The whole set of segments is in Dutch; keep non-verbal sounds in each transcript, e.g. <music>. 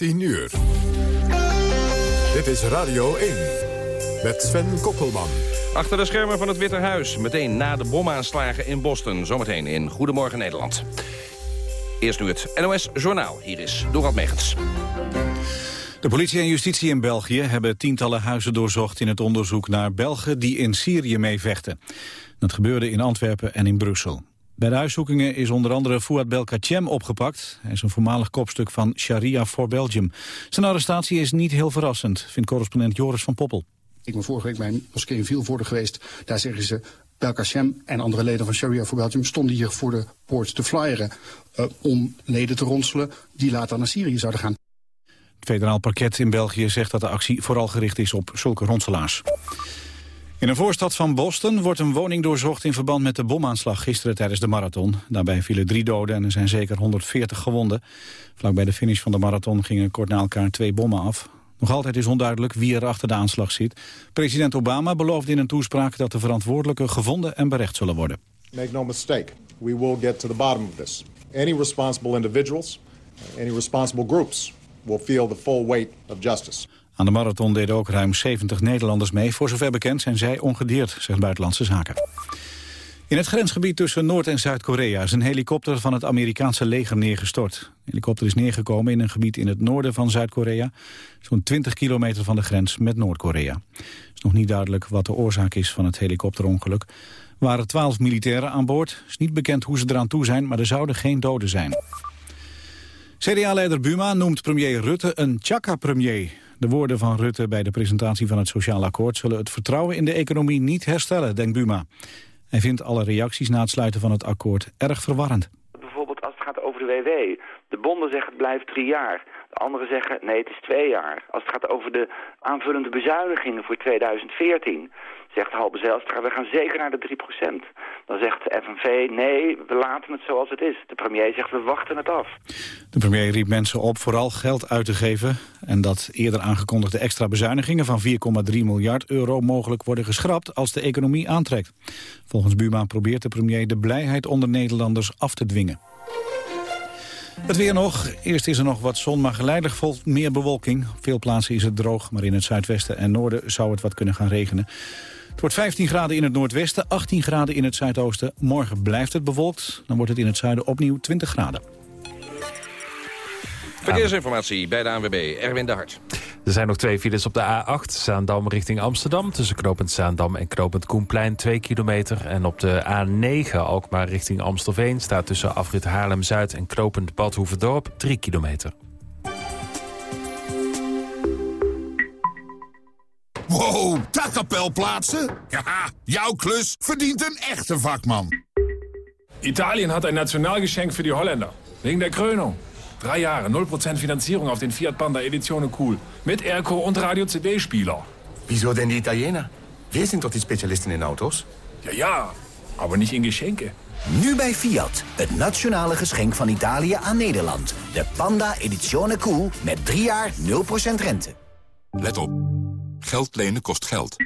10 uur. Dit is Radio 1 met Sven Kokkelman. Achter de schermen van het Witte Huis. Meteen na de bomaanslagen in Boston. Zometeen in Goedemorgen Nederland. Eerst nu het NOS Journaal. Hier is Dorald Megens. De politie en justitie in België hebben tientallen huizen doorzocht... in het onderzoek naar Belgen die in Syrië meevechten. Dat gebeurde in Antwerpen en in Brussel. Bij de huiszoekingen is onder andere Fouad Belkacem opgepakt. Hij is een voormalig kopstuk van Sharia for Belgium. Zijn arrestatie is niet heel verrassend, vindt correspondent Joris van Poppel. Ik ben vorige week bij een moskee in Vilvoorde geweest. Daar zeggen ze, Belkacem en andere leden van Sharia for Belgium... stonden hier voor de poort te flyeren uh, om leden te ronselen... die later naar Syrië zouden gaan. Het federaal parket in België zegt dat de actie vooral gericht is op zulke ronselaars. In een voorstad van Boston wordt een woning doorzocht in verband met de bomaanslag gisteren tijdens de marathon. Daarbij vielen drie doden en er zijn zeker 140 gewonden. Vlak bij de finish van de marathon gingen kort na elkaar twee bommen af. Nog altijd is onduidelijk wie er achter de aanslag zit. President Obama beloofde in een toespraak dat de verantwoordelijken gevonden en berecht zullen worden. Make no mistake, we will get to the bottom of this. Any responsible individuals, any responsible groups will feel the full weight of justice. Aan de marathon deden ook ruim 70 Nederlanders mee. Voor zover bekend zijn zij ongedeerd, zegt Buitenlandse Zaken. In het grensgebied tussen Noord- en Zuid-Korea is een helikopter van het Amerikaanse leger neergestort. De helikopter is neergekomen in een gebied in het noorden van Zuid-Korea, zo'n 20 kilometer van de grens met Noord-Korea. Het is nog niet duidelijk wat de oorzaak is van het helikopterongeluk. Er waren 12 militairen aan boord. Het is niet bekend hoe ze eraan toe zijn, maar er zouden geen doden zijn. CDA-leider Buma noemt premier Rutte een tjaka-premier. De woorden van Rutte bij de presentatie van het Sociaal Akkoord... zullen het vertrouwen in de economie niet herstellen, denkt Buma. Hij vindt alle reacties na het sluiten van het akkoord erg verwarrend. Bijvoorbeeld als het gaat over de WW. De bonden zeggen het blijft drie jaar. De anderen zeggen nee, het is twee jaar. Als het gaat over de aanvullende bezuinigingen voor 2014 zegt Halbe Zijlstra, we gaan zeker naar de 3%. Dan zegt de FNV, nee, we laten het zoals het is. De premier zegt, we wachten het af. De premier riep mensen op vooral geld uit te geven... en dat eerder aangekondigde extra bezuinigingen van 4,3 miljard euro... mogelijk worden geschrapt als de economie aantrekt. Volgens Buma probeert de premier de blijheid onder Nederlanders af te dwingen. Het weer nog. Eerst is er nog wat zon, maar geleidelijk volgt meer bewolking. Op veel plaatsen is het droog, maar in het zuidwesten en noorden zou het wat kunnen gaan regenen. Het wordt 15 graden in het noordwesten, 18 graden in het zuidoosten. Morgen blijft het bewolkt, dan wordt het in het zuiden opnieuw 20 graden. Verkeersinformatie bij de ANWB, Erwin de Hart. Er zijn nog twee files op de A8, Zaandam richting Amsterdam... tussen knooppunt Zaandam en knooppunt Koenplein 2 kilometer. En op de A9 Alkmaar richting Amstelveen... staat tussen afrit Haarlem-Zuid en knooppunt Badhoevedorp 3 kilometer. Wow, takkapel plaatsen? Ja, jouw klus verdient een echte vakman. Italien hat ein Nationalgeschenk für die Holländer. Wegen der Krönung. Drei Jahre, 0% Finanzierung auf den Fiat Panda Edizione Cool. Mit Airco und Radio-CD-Spieler. Wieso denn die Italiener? Wir sind doch die Spezialisten in Autos. Ja, ja, aber nicht in Geschenke. Nu bij Fiat, het nationale geschenk van Italië aan Nederland. De Panda Edizione Cool met 3 jaar 0% rente. Let op. Geld lenen kost geld.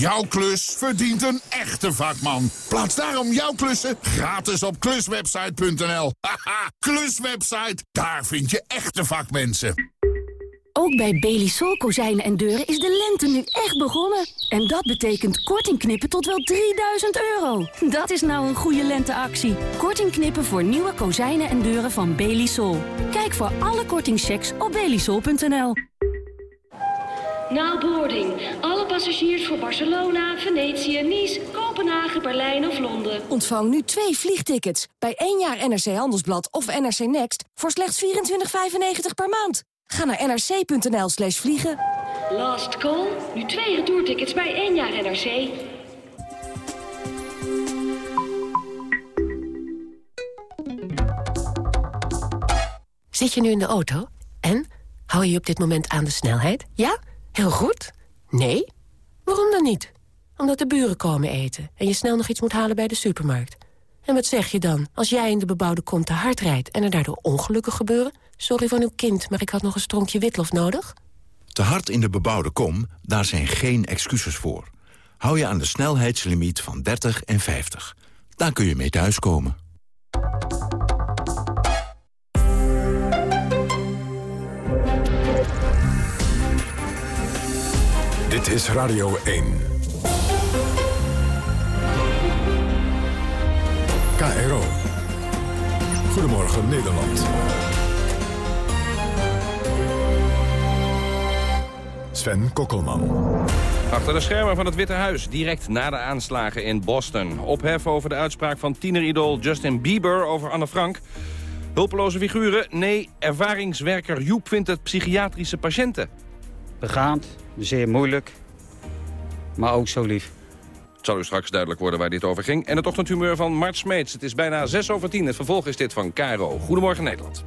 Jouw klus verdient een echte vakman. Plaats daarom jouw klussen gratis op kluswebsite.nl. Haha, kluswebsite, daar vind je echte vakmensen. Ook bij Belisol kozijnen en deuren is de lente nu echt begonnen. En dat betekent korting knippen tot wel 3000 euro. Dat is nou een goede lenteactie. Korting knippen voor nieuwe kozijnen en deuren van Belisol. Kijk voor alle kortingchecks op belisol.nl. Na boarding. Alle passagiers voor Barcelona, Venetië, Nice, Kopenhagen, Berlijn of Londen. Ontvang nu twee vliegtickets bij één jaar NRC Handelsblad of NRC Next voor slechts 24,95 per maand. Ga naar nrc.nl slash vliegen. Last call. Nu twee retourtickets bij één jaar NRC. Zit je nu in de auto? En? Hou je op dit moment aan de snelheid? Ja? Heel goed? Nee? Waarom dan niet? Omdat de buren komen eten en je snel nog iets moet halen bij de supermarkt. En wat zeg je dan als jij in de bebouwde kom te hard rijdt... en er daardoor ongelukken gebeuren? Sorry van uw kind, maar ik had nog een stronkje witlof nodig. Te hard in de bebouwde kom, daar zijn geen excuses voor. Hou je aan de snelheidslimiet van 30 en 50. Daar kun je mee thuiskomen. Dit is Radio 1. KRO. Goedemorgen Nederland. Sven Kokkelman. Achter de schermen van het Witte Huis, direct na de aanslagen in Boston. Ophef over de uitspraak van tieneridool Justin Bieber over Anne Frank. Hulpeloze figuren? Nee, ervaringswerker Joep vindt het psychiatrische patiënten. Begaand, zeer moeilijk, maar ook zo lief. Het zal u straks duidelijk worden waar dit over ging. En het ochtendhumeur van Mart Smeets. Het is bijna 6 over 10. Het vervolg is dit van Caro. Goedemorgen Nederland.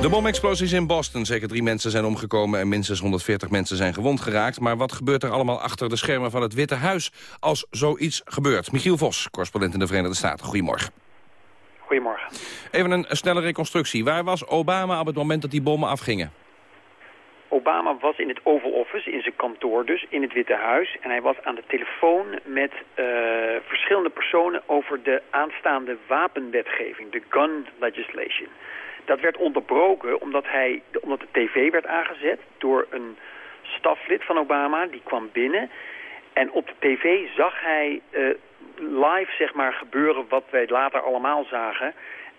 De bomexplosies in Boston. Zeker drie mensen zijn omgekomen en minstens 140 mensen zijn gewond geraakt. Maar wat gebeurt er allemaal achter de schermen van het Witte Huis als zoiets gebeurt? Michiel Vos, correspondent in de Verenigde Staten. Goedemorgen. Goedemorgen. Even een snelle reconstructie. Waar was Obama op het moment dat die bommen afgingen? Obama was in het Oval Office, in zijn kantoor dus, in het Witte Huis. En hij was aan de telefoon met uh, verschillende personen over de aanstaande wapenwetgeving, de gun legislation. Dat werd onderbroken omdat, hij, omdat de tv werd aangezet door een staflid van Obama. Die kwam binnen en op de tv zag hij uh, live zeg maar, gebeuren wat wij later allemaal zagen...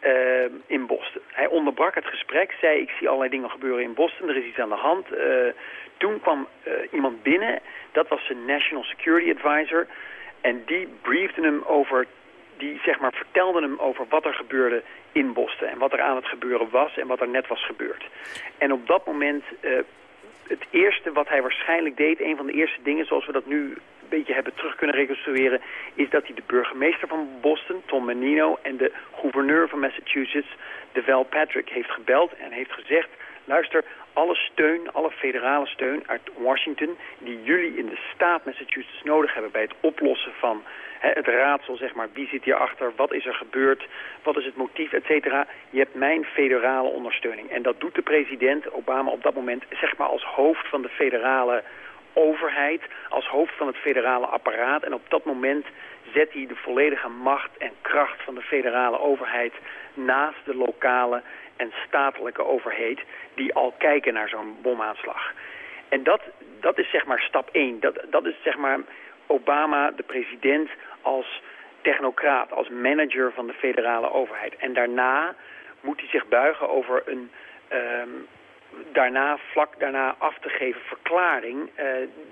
Uh, in Boston. Hij onderbrak het gesprek, zei ik zie allerlei dingen gebeuren in Boston, er is iets aan de hand. Uh, toen kwam uh, iemand binnen, dat was zijn National Security Advisor. En die briefde hem over, die zeg maar vertelde hem over wat er gebeurde in Boston. En wat er aan het gebeuren was en wat er net was gebeurd. En op dat moment, het eerste wat hij waarschijnlijk deed, een van de eerste dingen zoals we dat nu beetje hebben terug kunnen reconstrueren... is dat hij de burgemeester van Boston, Tom Menino... en de gouverneur van Massachusetts, Deval Patrick, heeft gebeld en heeft gezegd... luister, alle steun, alle federale steun uit Washington... die jullie in de staat Massachusetts nodig hebben bij het oplossen van het raadsel, zeg maar, wie zit hierachter, wat is er gebeurd, wat is het motief, et cetera. Je hebt mijn federale ondersteuning. En dat doet de president Obama op dat moment, zeg maar, als hoofd van de federale overheid als hoofd van het federale apparaat. En op dat moment zet hij de volledige macht en kracht van de federale overheid naast de lokale en statelijke overheid die al kijken naar zo'n bomaanslag. En dat, dat is zeg maar stap 1. Dat, dat is zeg maar Obama, de president, als technocraat, als manager van de federale overheid. En daarna moet hij zich buigen over een, um, daarna, vlak daarna af te geven verklaring uh,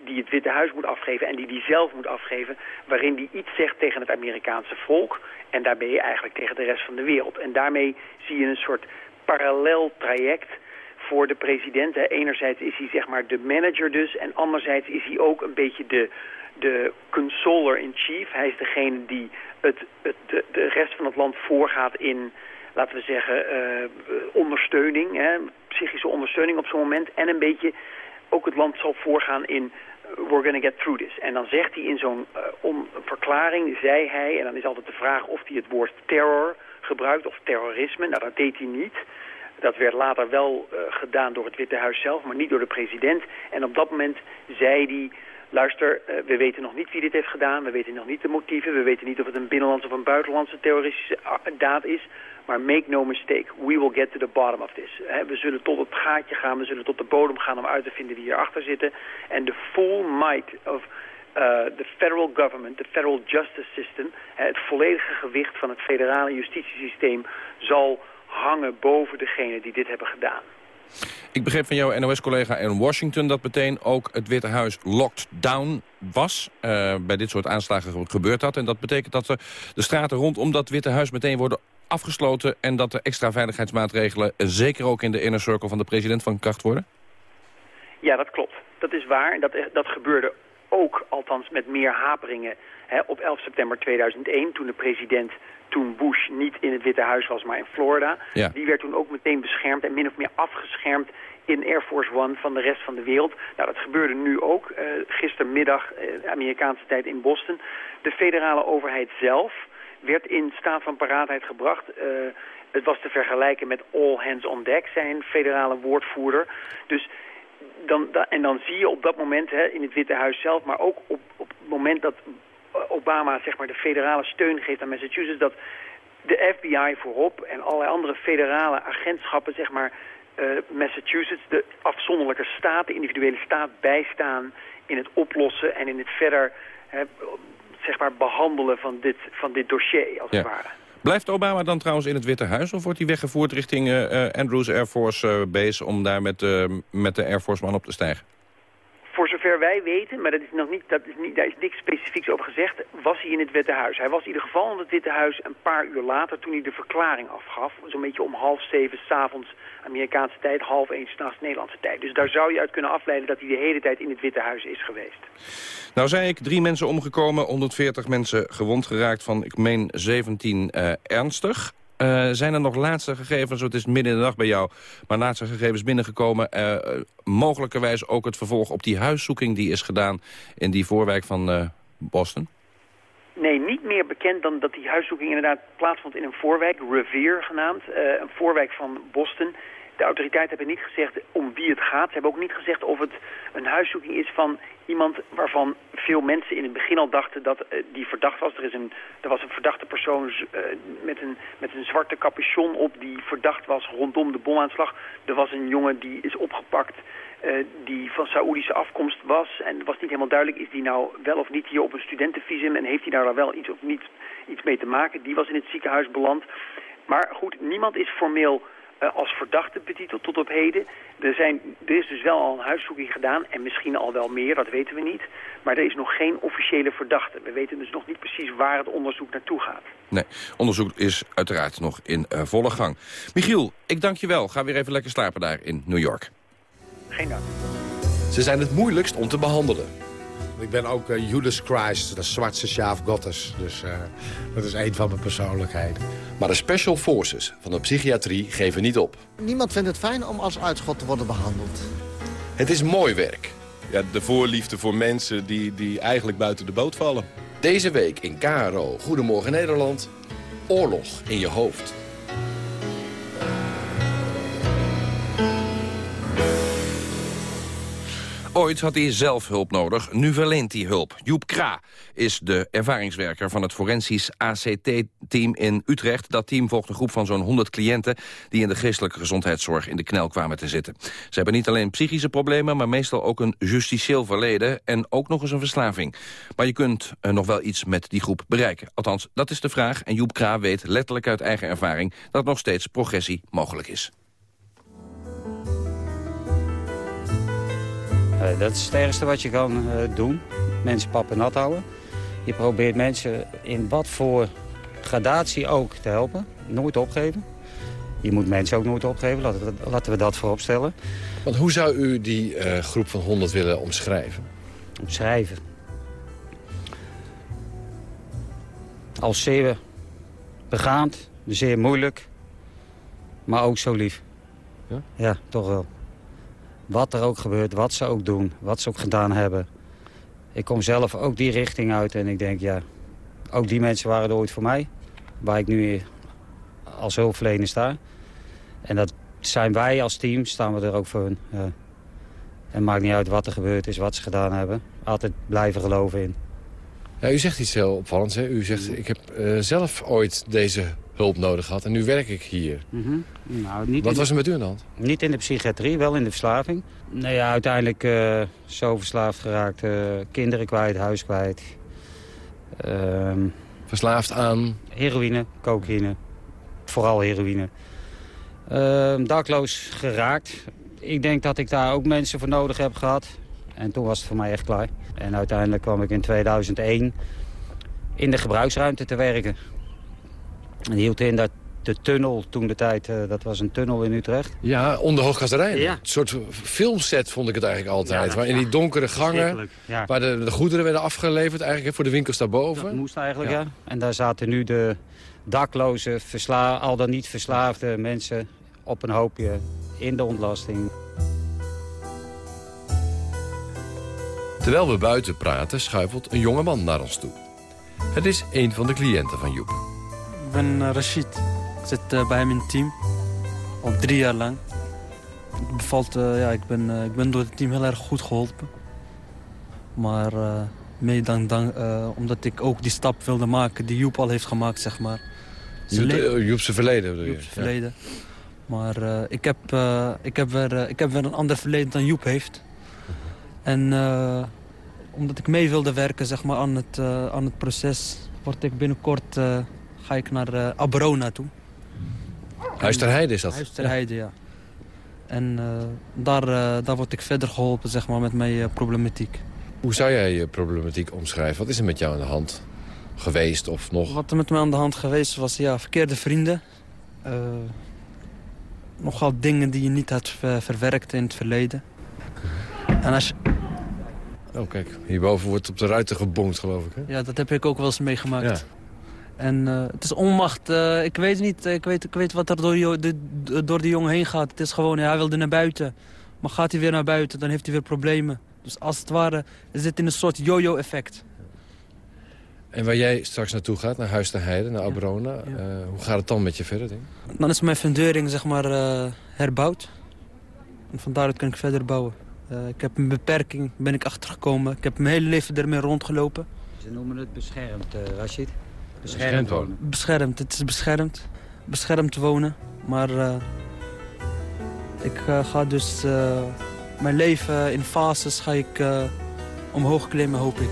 die het Witte Huis moet afgeven en die hij zelf moet afgeven, waarin hij iets zegt tegen het Amerikaanse volk en daarbij eigenlijk tegen de rest van de wereld. En daarmee zie je een soort parallel traject voor de president. Hè. Enerzijds is hij zeg maar de manager dus en anderzijds is hij ook een beetje de, de consoler-in-chief. Hij is degene die het, het, de, de rest van het land voorgaat in laten we zeggen, uh, ondersteuning, hè, psychische ondersteuning op zo'n moment. En een beetje ook het land zal voorgaan in we're gonna get through this. En dan zegt hij in zo'n uh, verklaring, zei hij, en dan is altijd de vraag of hij het woord terror gebruikt of terrorisme. Nou, dat deed hij niet. Dat werd later wel uh, gedaan door het Witte Huis zelf, maar niet door de president. En op dat moment zei hij, luister, we weten nog niet wie dit heeft gedaan. We weten nog niet de motieven. We weten niet of het een binnenlandse of een buitenlandse terroristische daad is. Maar make no mistake, we will get to the bottom of this. We zullen tot het gaatje gaan, we zullen tot de bodem gaan om uit te vinden wie hierachter zitten. En de full might of uh, federal government, de federal justice system, het volledige gewicht van het federale justitiesysteem zal hangen boven degene die dit hebben gedaan. Ik begreep van jouw NOS-collega in Washington dat meteen ook het Witte Huis locked down was. Uh, bij dit soort aanslagen gebeurt dat. En dat betekent dat de straten rondom dat Witte Huis meteen worden afgesloten... en dat er extra veiligheidsmaatregelen, zeker ook in de inner circle van de president, van kracht worden? Ja, dat klopt. Dat is waar. Dat, dat gebeurde ook, althans met meer haperingen, hè, op 11 september 2001... toen de president, toen Bush niet in het Witte Huis was, maar in Florida. Ja. Die werd toen ook meteen beschermd en min of meer afgeschermd in Air Force One van de rest van de wereld. Nou, dat gebeurde nu ook. Uh, gistermiddag, uh, Amerikaanse tijd in Boston. De federale overheid zelf werd in staat van paraatheid gebracht. Uh, het was te vergelijken met all hands on deck, zijn federale woordvoerder. Dus dan, da, en dan zie je op dat moment hè, in het Witte Huis zelf, maar ook op, op het moment dat Obama zeg maar, de federale steun geeft aan Massachusetts, dat de FBI voorop en allerlei andere federale agentschappen zeg maar, eh, Massachusetts de afzonderlijke staat, de individuele staat, bijstaan in het oplossen en in het verder hè, zeg maar behandelen van dit, van dit dossier, als Ja. het ware. Blijft Obama dan trouwens in het Witte Huis... of wordt hij weggevoerd richting eh, eh, Andrews Air Force eh, Base... om daar met, eh, met de Air Force man op te stijgen? Voor zover wij weten, maar dat is nog niet, dat is niet, daar is niks specifieks over gezegd, was hij in het Witte Huis. Hij was in ieder geval in het Witte Huis een paar uur later toen hij de verklaring afgaf. Zo'n beetje om half zeven s'avonds Amerikaanse tijd, half één s'nachts Nederlandse tijd. Dus daar zou je uit kunnen afleiden dat hij de hele tijd in het Witte Huis is geweest. Nou zei ik, drie mensen omgekomen, 140 mensen gewond geraakt... van, ik meen, 17 eh, ernstig. Eh, zijn er nog laatste gegevens, het is midden in de dag bij jou... maar laatste gegevens binnengekomen... eh, mogelijkerwijs ook het vervolg op die huiszoeking die is gedaan... in die voorwijk van eh, Boston? Nee, niet meer bekend dan dat die huiszoeking inderdaad plaatsvond in een voorwijk, Revere genaamd, een voorwijk van Boston. De autoriteiten hebben niet gezegd om wie het gaat. Ze hebben ook niet gezegd of het een huiszoeking is van iemand waarvan veel mensen in het begin al dachten dat eh, die verdacht was. Er, is een, er was een verdachte persoon eh, met, een, met een zwarte capuchon op die verdacht was rondom de bomaanslag. Er was een jongen die is opgepakt eh, die van Saoedische afkomst was. En het was niet helemaal duidelijk, is die nou wel of niet hier op een studentenvisum... en heeft hij daar dan wel iets of niet iets mee te maken. Die was in het ziekenhuis beland. Maar goed, niemand is formeel als verdachte betiteld tot op heden. Er, zijn, er is dus wel al een huiszoeking gedaan en misschien al wel meer, dat weten we niet. Maar er is nog geen officiële verdachte. We weten dus nog niet precies waar het onderzoek naartoe gaat. Nee, onderzoek is uiteraard nog in eh, volle gang. Michiel, ik dank je wel. Ga weer even lekker slapen daar in New York. Geen dank. Ze zijn het moeilijkst om te behandelen. Ik ben ook uh, Judas Christ, de zwarte sjaaf Gottes. Dus uh, dat is een van mijn persoonlijkheden. Maar de special forces van de psychiatrie geven niet op. Niemand vindt het fijn om als uitschot te worden behandeld. Het is mooi werk. Ja, de voorliefde voor mensen die, die eigenlijk buiten de boot vallen. Deze week in KRO Goedemorgen Nederland. Oorlog in je hoofd. Ooit had hij zelf hulp nodig, nu verleent hij hulp. Joep Kra is de ervaringswerker van het forensisch ACT-team in Utrecht. Dat team volgt een groep van zo'n 100 cliënten... die in de geestelijke gezondheidszorg in de knel kwamen te zitten. Ze hebben niet alleen psychische problemen, maar meestal ook een justitieel verleden... en ook nog eens een verslaving. Maar je kunt uh, nog wel iets met die groep bereiken. Althans, dat is de vraag en Joep Kra weet letterlijk uit eigen ervaring... dat nog steeds progressie mogelijk is. Dat is het ergste wat je kan uh, doen. Mensen pappen nat houden. Je probeert mensen in wat voor gradatie ook te helpen. Nooit opgeven. Je moet mensen ook nooit opgeven, laten we, laten we dat voorop stellen. Want hoe zou u die uh, groep van 100 willen omschrijven? Omschrijven? Als zeer begaand, zeer moeilijk, maar ook zo lief. Ja, ja toch wel. Wat er ook gebeurt, wat ze ook doen, wat ze ook gedaan hebben. Ik kom zelf ook die richting uit en ik denk, ja, ook die mensen waren er ooit voor mij. Waar ik nu als hulpverlener sta. En dat zijn wij als team, staan we er ook voor hun. En maakt niet uit wat er gebeurd is, wat ze gedaan hebben. Altijd blijven geloven in. Ja, u zegt iets heel opvallends. Hè? U zegt, ik heb uh, zelf ooit deze hulp nodig gehad en nu werk ik hier. Mm -hmm. nou, niet Wat was er met u aan de hand? Niet in de psychiatrie, wel in de verslaving. Nee, ja, uiteindelijk uh, zo verslaafd geraakt. Uh, kinderen kwijt, huis kwijt. Uh, Verslaafd aan? Heroïne, cocaïne. Vooral heroïne. Ehm, dakloos geraakt. Ik denk dat ik daar ook mensen voor nodig heb gehad. En toen was het voor mij echt klaar. En uiteindelijk kwam ik in 2001 in de gebruiksruimte te werken. En hield in dat de tunnel toen de tijd, uh, dat was een tunnel in Utrecht. Ja, onder Hoogkasterijn. Ja. Een soort filmset vond ik het eigenlijk altijd. Ja, waar in die donkere gangen, ja. waar de, de, goederen werden afgeleverd eigenlijk voor de winkels daarboven. Dat moest eigenlijk, ja. ja. En daar zaten nu de dakloze, versla al dan niet verslaafde mensen op een hoopje in de ontlasting. Terwijl we buiten praten, schuifelt een jonge man naar ons toe. Het is een van de cliënten van Joep. Ik ben uh, Rashid. Ik zit uh, bij hem in het team. Al drie jaar lang. Het bevalt, uh, ja, ik, ben, ik ben door het team heel erg goed geholpen. Maar mee dan, dan omdat ik ook die stap wilde maken die Joep al heeft gemaakt, zeg maar. Joep, zijn verleden bedoel je? Joep zijn verleden. Maar eh, ik, heb, uh, ik, heb weer, uh, ik heb weer een ander verleden dan Joep heeft. En omdat ik mee wilde werken zeg maar, aan, het, aan het proces... word ik binnenkort ga ik naar Abrona toe. Huis ter Heide is dat? Huis ter Heide, ja. En daar, daar word ik verder geholpen zeg maar, met mijn problematiek. Hoe zou jij je problematiek omschrijven? Wat is er met jou aan de hand geweest of nog? Wat er met mij aan de hand geweest was, ja, verkeerde vrienden. Uh, nogal dingen die je niet had verwerkt in het verleden. En als je... Oh, kijk, hierboven wordt op de ruiten gebonkt, geloof ik. Hè? Ja, dat heb ik ook wel eens meegemaakt. Ja. En uh, het is onmacht. Uh, ik weet niet, ik weet, ik weet wat er door, die, de, door die jongen heen gaat. Het is gewoon, ja, hij wilde naar buiten. Maar gaat hij weer naar buiten, dan heeft hij weer problemen. Dus als het ware is dit in een soort yo-yo-effect. En waar jij straks naartoe gaat, naar Huis de Heide, naar Abrona... Uh, hoe gaat het dan met je verder, denk Dan is mijn fundering zeg maar uh, herbouwd. En van daaruit kan ik verder bouwen. Uh, ik heb een beperking, ben ik achtergekomen. Ik heb mijn hele leven ermee rondgelopen. Ze noemen het beschermd, Rashid. Beschermd, wonen. Beschermd, het is beschermd. Beschermd wonen. Maar ik ga dus mijn leven in fases ga ik uh, omhoog klimmen, hoop ik.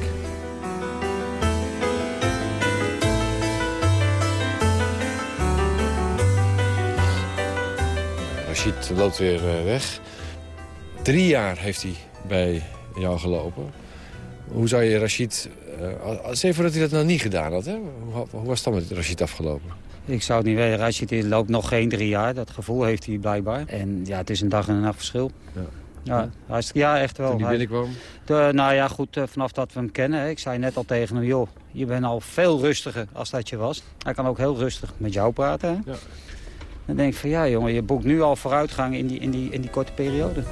Rashid loopt weer weg. Drie jaar heeft hij bij jou gelopen. Hoe zou je Rashid... Uh, stel voor dat hij dat nou niet gedaan had, hè? Hoe, hoe was het dan met Rashid afgelopen? Ik zou het niet weten. Rashid loopt nog geen drie jaar. Dat gevoel heeft hij blijkbaar. En ja, het is een dag en een nacht verschil. Ja. Ja, ja, echt wel. Toen hij binnenkwam? De, nou ja, goed, eh, vanaf dat we hem kennen. Ik zei net al tegen hem, joh, je bent al veel rustiger als dat je was. Hij kan ook heel rustig met jou praten. Hè? Ja. Dan denk ik van, ja jongen, je boekt nu al vooruitgang in die, in die, in die korte periode.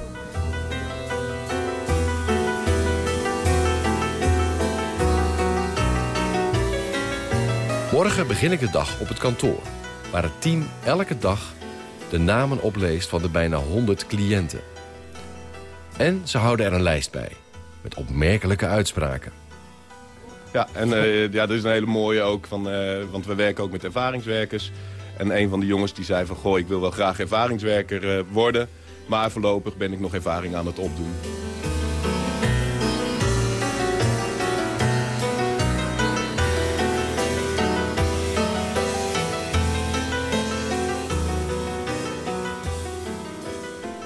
Morgen begin ik de dag op het kantoor, waar het team elke dag de namen opleest van de bijna 100 cliënten. En ze houden er een lijst bij. Met opmerkelijke uitspraken. Ja, en uh, ja, dat is een hele mooie ook. Van, uh, want we werken ook met ervaringswerkers. En een van de jongens die zei van... Goh, ik wil wel graag ervaringswerker uh, worden. Maar voorlopig ben ik nog ervaring aan het opdoen.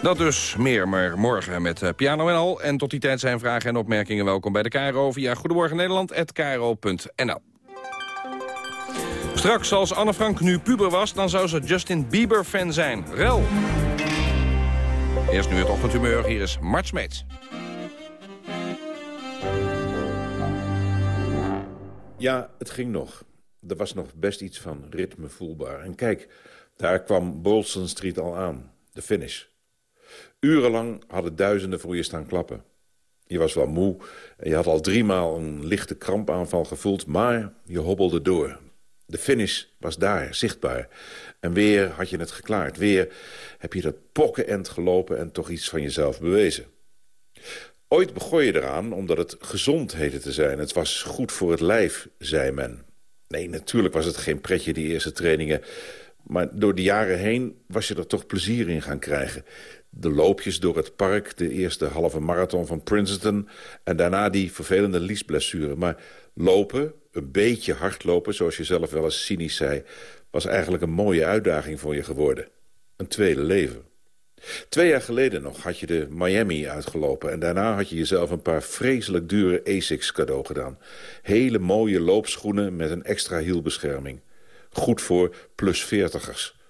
Dat dus meer, maar morgen met uh, piano en al. En tot die tijd zijn vragen en opmerkingen welkom bij de KRO... via Goedemorgen Nederland@kro.nl. Straks, als Anne Frank nu puber was... dan zou ze Justin Bieber-fan zijn. Rel. Eerst nu het ochtendhumeur. Hier is Mart Smeets. Ja, het ging nog. Er was nog best iets van ritme voelbaar. En kijk, daar kwam Bolson Street al aan. De finish. Urenlang hadden duizenden voor staan klappen. Je was wel moe en je had al driemaal een lichte krampaanval gevoeld... maar je hobbelde door. De finish was daar, zichtbaar. En weer had je het geklaard. Weer heb je dat pokkenend gelopen en toch iets van jezelf bewezen. Ooit begon je eraan omdat het gezond heette te zijn. Het was goed voor het lijf, zei men. Nee, natuurlijk was het geen pretje, die eerste trainingen. Maar door de jaren heen was je er toch plezier in gaan krijgen de loopjes door het park, de eerste halve marathon van Princeton... en daarna die vervelende liesblessure. Maar lopen, een beetje hardlopen, zoals je zelf wel eens cynisch zei... was eigenlijk een mooie uitdaging voor je geworden. Een tweede leven. Twee jaar geleden nog had je de Miami uitgelopen... en daarna had je jezelf een paar vreselijk dure ASICS cadeau gedaan. Hele mooie loopschoenen met een extra hielbescherming. Goed voor plus veertigers.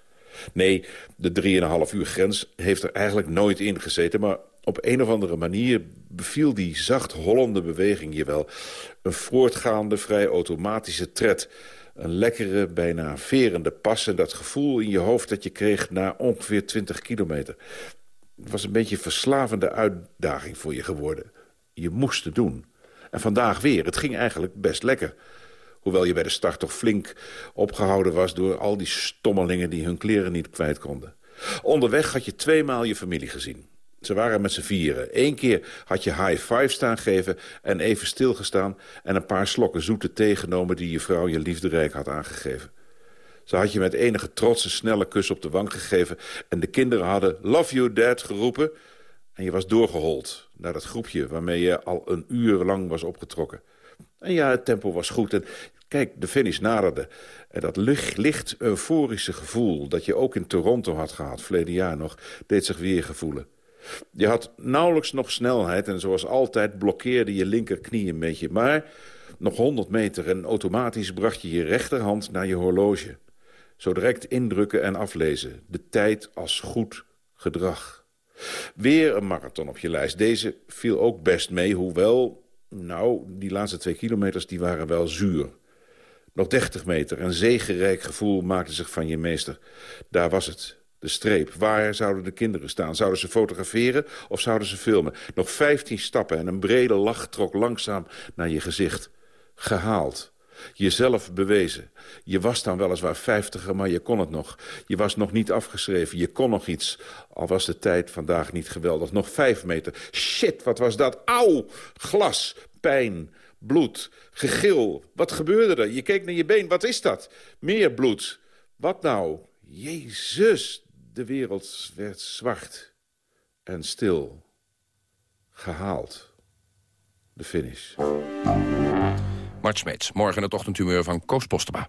Nee, de 3,5 uur grens heeft er eigenlijk nooit in gezeten... maar op een of andere manier beviel die zacht hollende beweging je wel. Een voortgaande, vrij automatische tred. Een lekkere, bijna verende pas en dat gevoel in je hoofd dat je kreeg na ongeveer 20 kilometer. Het was een beetje een verslavende uitdaging voor je geworden. Je moest het doen. En vandaag weer, het ging eigenlijk best lekker. Hoewel je bij de start toch flink opgehouden was... door al die stommelingen die hun kleren niet kwijt konden. Onderweg had je tweemaal je familie gezien. Ze waren met z'n vieren. Eén keer had je high five staan geven en even stilgestaan... en een paar slokken zoete thee genomen die je vrouw je liefderijk had aangegeven. Ze had je met enige trots een snelle kus op de wang gegeven... en de kinderen hadden Love You Dad geroepen... en je was doorgehold naar dat groepje waarmee je al een uur lang was opgetrokken. En ja, het tempo was goed en kijk, de finish naderde. En dat licht, licht euforische gevoel dat je ook in Toronto had gehad... verleden jaar nog, deed zich weer gevoelen. Je had nauwelijks nog snelheid en zoals altijd blokkeerde je linkerknie een beetje. Maar nog 100 meter en automatisch bracht je je rechterhand naar je horloge. Zo direct indrukken en aflezen. De tijd als goed gedrag. Weer een marathon op je lijst. Deze viel ook best mee, hoewel... Nou, die laatste twee kilometers die waren wel zuur. Nog 30 meter, een zegenrijk gevoel maakte zich van je meester. Daar was het, de streep. Waar zouden de kinderen staan? Zouden ze fotograferen of zouden ze filmen? Nog 15 stappen en een brede lach trok langzaam naar je gezicht. Gehaald. Jezelf bewezen. Je was dan weliswaar vijftiger, maar je kon het nog. Je was nog niet afgeschreven, je kon nog iets. Al was de tijd vandaag niet geweldig. Nog vijf meter. Shit, wat was dat? Auw! Glas, pijn, bloed, gegil. Wat gebeurde er? Je keek naar je been, wat is dat? Meer bloed. Wat nou? Jezus, de wereld werd zwart en stil. Gehaald. De finish. Mart Smeets, morgen het ochtendhumeur van Koos Postema.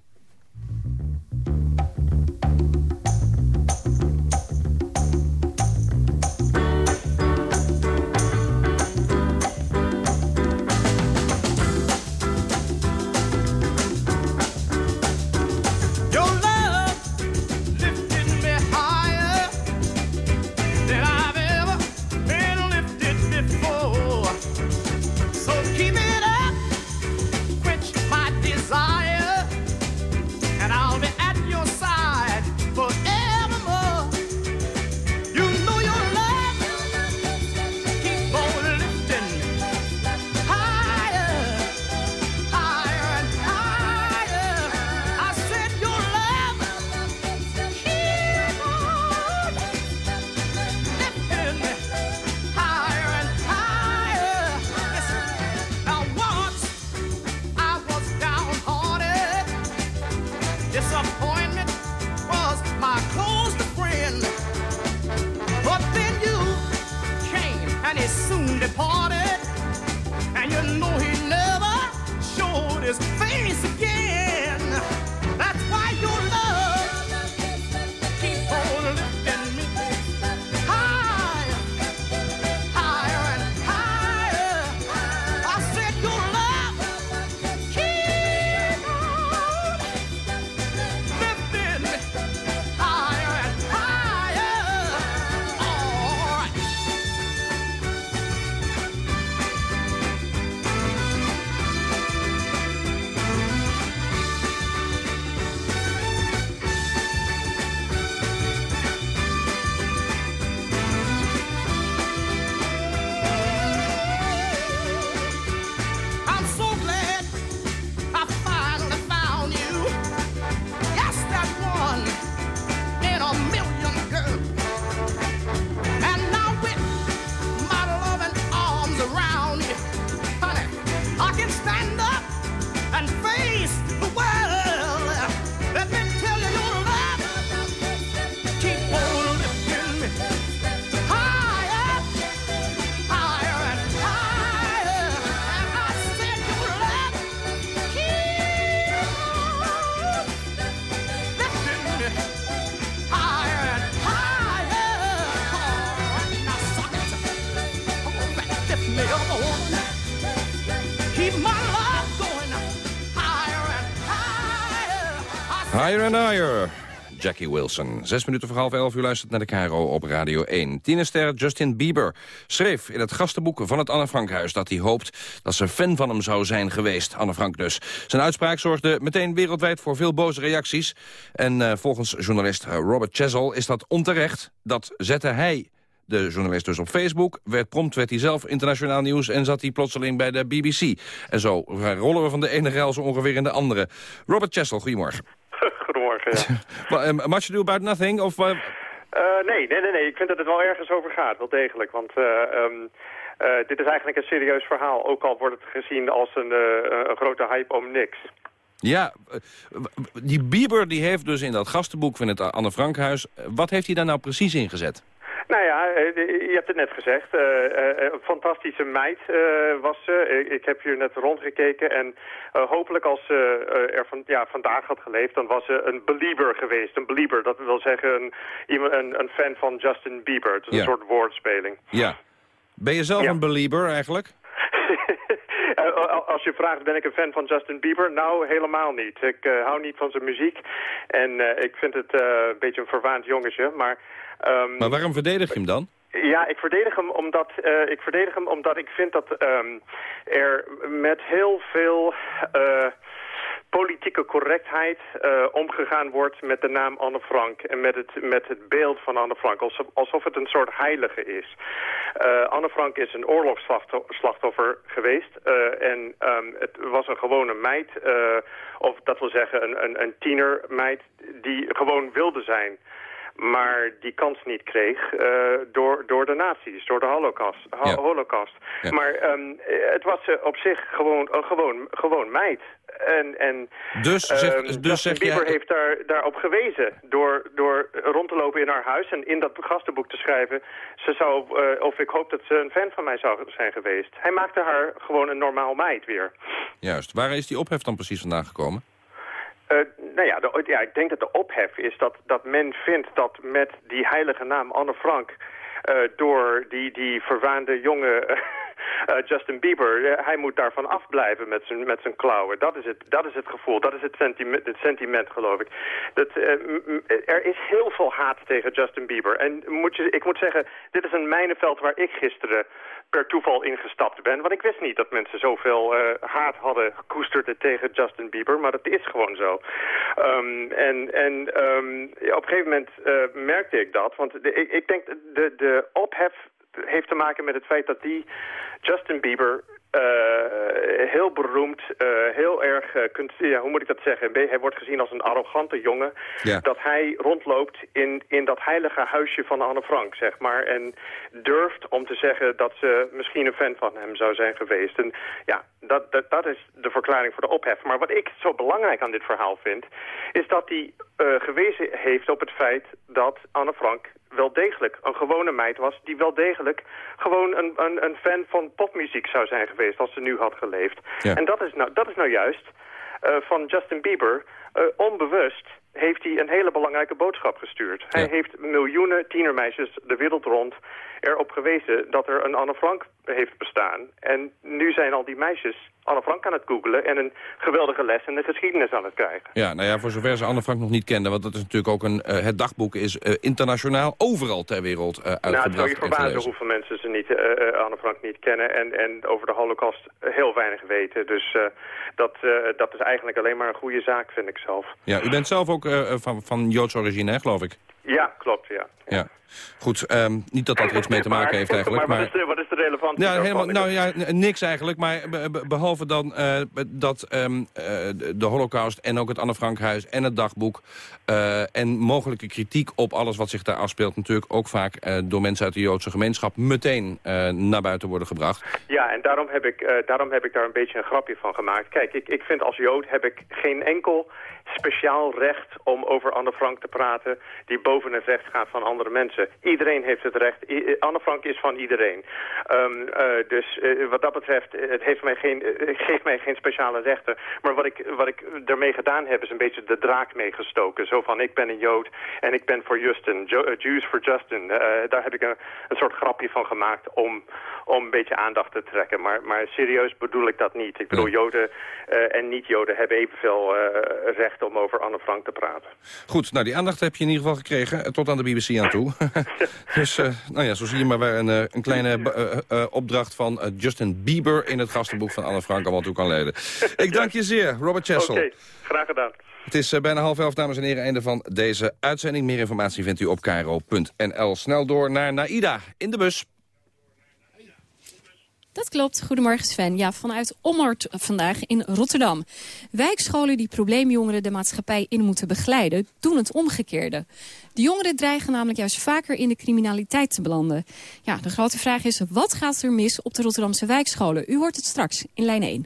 Jackie Wilson. Zes minuten voor half elf uur luistert naar de KRO op Radio 1. Tienerster Justin Bieber schreef in het gastenboek van het Anne Frankhuis... dat hij hoopt dat ze fan van hem zou zijn geweest, Anne Frank dus. Zijn uitspraak zorgde meteen wereldwijd voor veel boze reacties. En uh, volgens journalist Robert Chesel is dat onterecht. Dat zette hij de journalist dus op Facebook. Werd prompt werd hij zelf internationaal nieuws en zat hij plotseling bij de BBC. En zo rollen we van de ene rel zo ongeveer in de andere. Robert Chessel, goedemorgen. Goedemorgen, ja. um, much ado about nothing? Of, uh... Uh, nee, nee, nee, nee. Ik vind dat het wel ergens over gaat, wel degelijk. Want uh, um, dit is eigenlijk een serieus verhaal. Ook al wordt het gezien als een, een grote hype om niks. Ja, eh, die Bieber die heeft dus in dat gastenboek van het Anne Frankhuis... wat heeft hij daar nou precies in gezet? Nou ja, eh, je hebt het net gezegd. Uh, een fantastische meid was ze. Ik heb hier net rondgekeken. En hopelijk als ze er van, ja, vandaag had geleefd... dan was ze een belieber geweest. Een belieber, dat wil zeggen een, een, een fan van Justin Bieber. Het is een soort woordspeling. Ja. Ben je zelf een belieber eigenlijk? <laughs> als je vraagt, ben ik een fan van Justin Bieber? Nou, helemaal niet. Ik hou niet van zijn muziek. En ik vind het een beetje een verwaand jongetje. Maar Um, maar waarom verdedig je hem dan? Ja, ik verdedig hem omdat, uh, ik, verdedig hem omdat ik vind dat um, er met heel veel... Uh, politieke correctheid uh, omgegaan wordt met de naam Anne Frank en met het, met het beeld van Anne Frank, alsof, alsof het een soort heilige is. Uh, Anne Frank is een oorlogsslachtoffer geweest uh, en um, het was een gewone meid, of dat wil zeggen een, een, een tienermeid die gewoon wilde zijn maar die kans niet kreeg uh, door, door de nazi's, door de holocaust. Ho ja. holocaust. Ja. Maar um, het was uh, op zich gewoon een gewoon, gewoon meid. En, en dus, zeg, um, dus zeg Bieber heeft daar, daarop gewezen door, door rond te lopen in haar huis en in dat gastenboek te schrijven. Ze zou, uh, of ik hoop dat ze een fan van mij zou zijn geweest. Hij maakte haar gewoon een normaal meid weer. Juist. Waar is die ophef dan precies vandaan gekomen? Uh, nou ja, de, ja, ik denk dat de ophef is dat, dat men vindt dat met die heilige naam Anne Frank... Uh, door die, die verwaande jonge uh, <laughs> Justin Bieber, hij moet daarvan afblijven met zijn, met zijn klauwen. Dat is, het, dat is het gevoel, dat is het sentiment, het sentiment geloof ik. Dat, er is heel veel haat tegen Justin Bieber. En ik moet zeggen, dit is een mijnenveld waar ik gisteren per toeval ingestapt ben. Want ik wist niet dat mensen zoveel uh, haat hadden gekoesterd tegen Justin Bieber. Maar dat is gewoon zo. Um, en en ja, op een gegeven moment uh, merkte ik dat. Want ik, ik denk de, de ophef heeft te maken met het feit dat die Justin Bieber uh, heel beroemd, uh, heel erg, uh, kunt, ja, hoe moet ik dat zeggen? Hij wordt gezien als een arrogante jongen. Ja. Dat hij rondloopt in, in dat heilige huisje van Anne Frank, zeg maar. En durft om te zeggen dat ze misschien een fan van hem zou zijn geweest. En ja, dat, dat, dat is de verklaring voor de ophef. Maar wat ik zo belangrijk aan dit verhaal vind... is dat hij gewezen heeft op het feit dat Anne Frank wel degelijk een gewone meid was... die wel degelijk gewoon een, een, een fan van popmuziek zou zijn geweest... als ze nu had geleefd. Ja. En dat is nou, dat is nou juist uh, van Justin Bieber uh, onbewust heeft hij een hele belangrijke boodschap gestuurd. Hij heeft miljoenen tienermeisjes de wereld rond erop gewezen dat er een Anne Frank heeft bestaan. En nu zijn al die meisjes Anne Frank aan het googelen en een geweldige les in de geschiedenis aan het krijgen. Ja, nou ja, voor zover ze Anne Frank nog niet kenden, want dat is natuurlijk ook een, uh, het dagboek is uh, internationaal overal ter wereld uh, uitgebracht. Nou, het zou je verbazen hoeveel mensen ze niet, Anne Frank niet kennen en, en over de holocaust heel weinig weten. Dus dat, dat is eigenlijk alleen maar een goede zaak, vind ik zelf. Ja, u bent zelf ook van, van Joods origine, hè, geloof ik? Ja, klopt, ja. ja. Goed, um, niet dat dat er iets mee te maken heeft eigenlijk. Maar, maar, wat, is de, wat is de relevante? Ja, helemaal, nou ja, niks eigenlijk. Maar behalve dan uh, dat um, uh, de holocaust en ook het Anne Frankhuis en het dagboek... Uh, en mogelijke kritiek op alles wat zich daar afspeelt... natuurlijk ook vaak door mensen uit de Joodse gemeenschap... meteen naar buiten worden gebracht. Ja, en daarom heb, ik, daarom heb ik daar een beetje een grapje van gemaakt. Kijk, ik, ik vind als Jood heb ik geen enkel speciaal recht om over Anne Frank te praten... die boven het recht gaat van andere mensen. Iedereen heeft het recht. I Anne Frank is van iedereen. Um, uh, dus uh, wat dat betreft, het heeft mij geen, uh, geeft mij geen speciale rechten. Maar wat ik, wat ik ermee gedaan heb, is een beetje de draak meegestoken. Zo van, ik ben een Jood en ik ben voor Justin. Jo Jews for Justin. daar heb ik een, een soort grapje van gemaakt om, om een beetje aandacht te trekken. Maar, maar serieus bedoel ik dat niet. Ik bedoel, Joden en niet-Joden hebben evenveel recht om over Anne Frank te praten. Goed, nou die aandacht heb je in ieder geval gekregen, eh, tot aan de BBC aan toe. <laughs> dus, uh, nou ja, zo zie je maar waar een, eh, een kleine uh, opdracht van Justin Bieber... in het gastenboek van Anne Frank allemaal toe kan leiden. Ik dank je zeer, Robert Chessel. Oké, graag gedaan. Het is bijna half elf, dames en heren, einde van deze uitzending. Meer informatie vindt u op cairo.nl. Snel door naar Naida in de bus. Dat klopt. Goedemorgen Sven. Ja, vanuit Ommert vandaag in Rotterdam. Wijkscholen die probleemjongeren de maatschappij in moeten begeleiden... doen het omgekeerde. De jongeren dreigen namelijk juist vaker in de criminaliteit te belanden. Ja, de grote vraag is, wat gaat er mis op de Rotterdamse wijkscholen? U hoort het straks in lijn 1.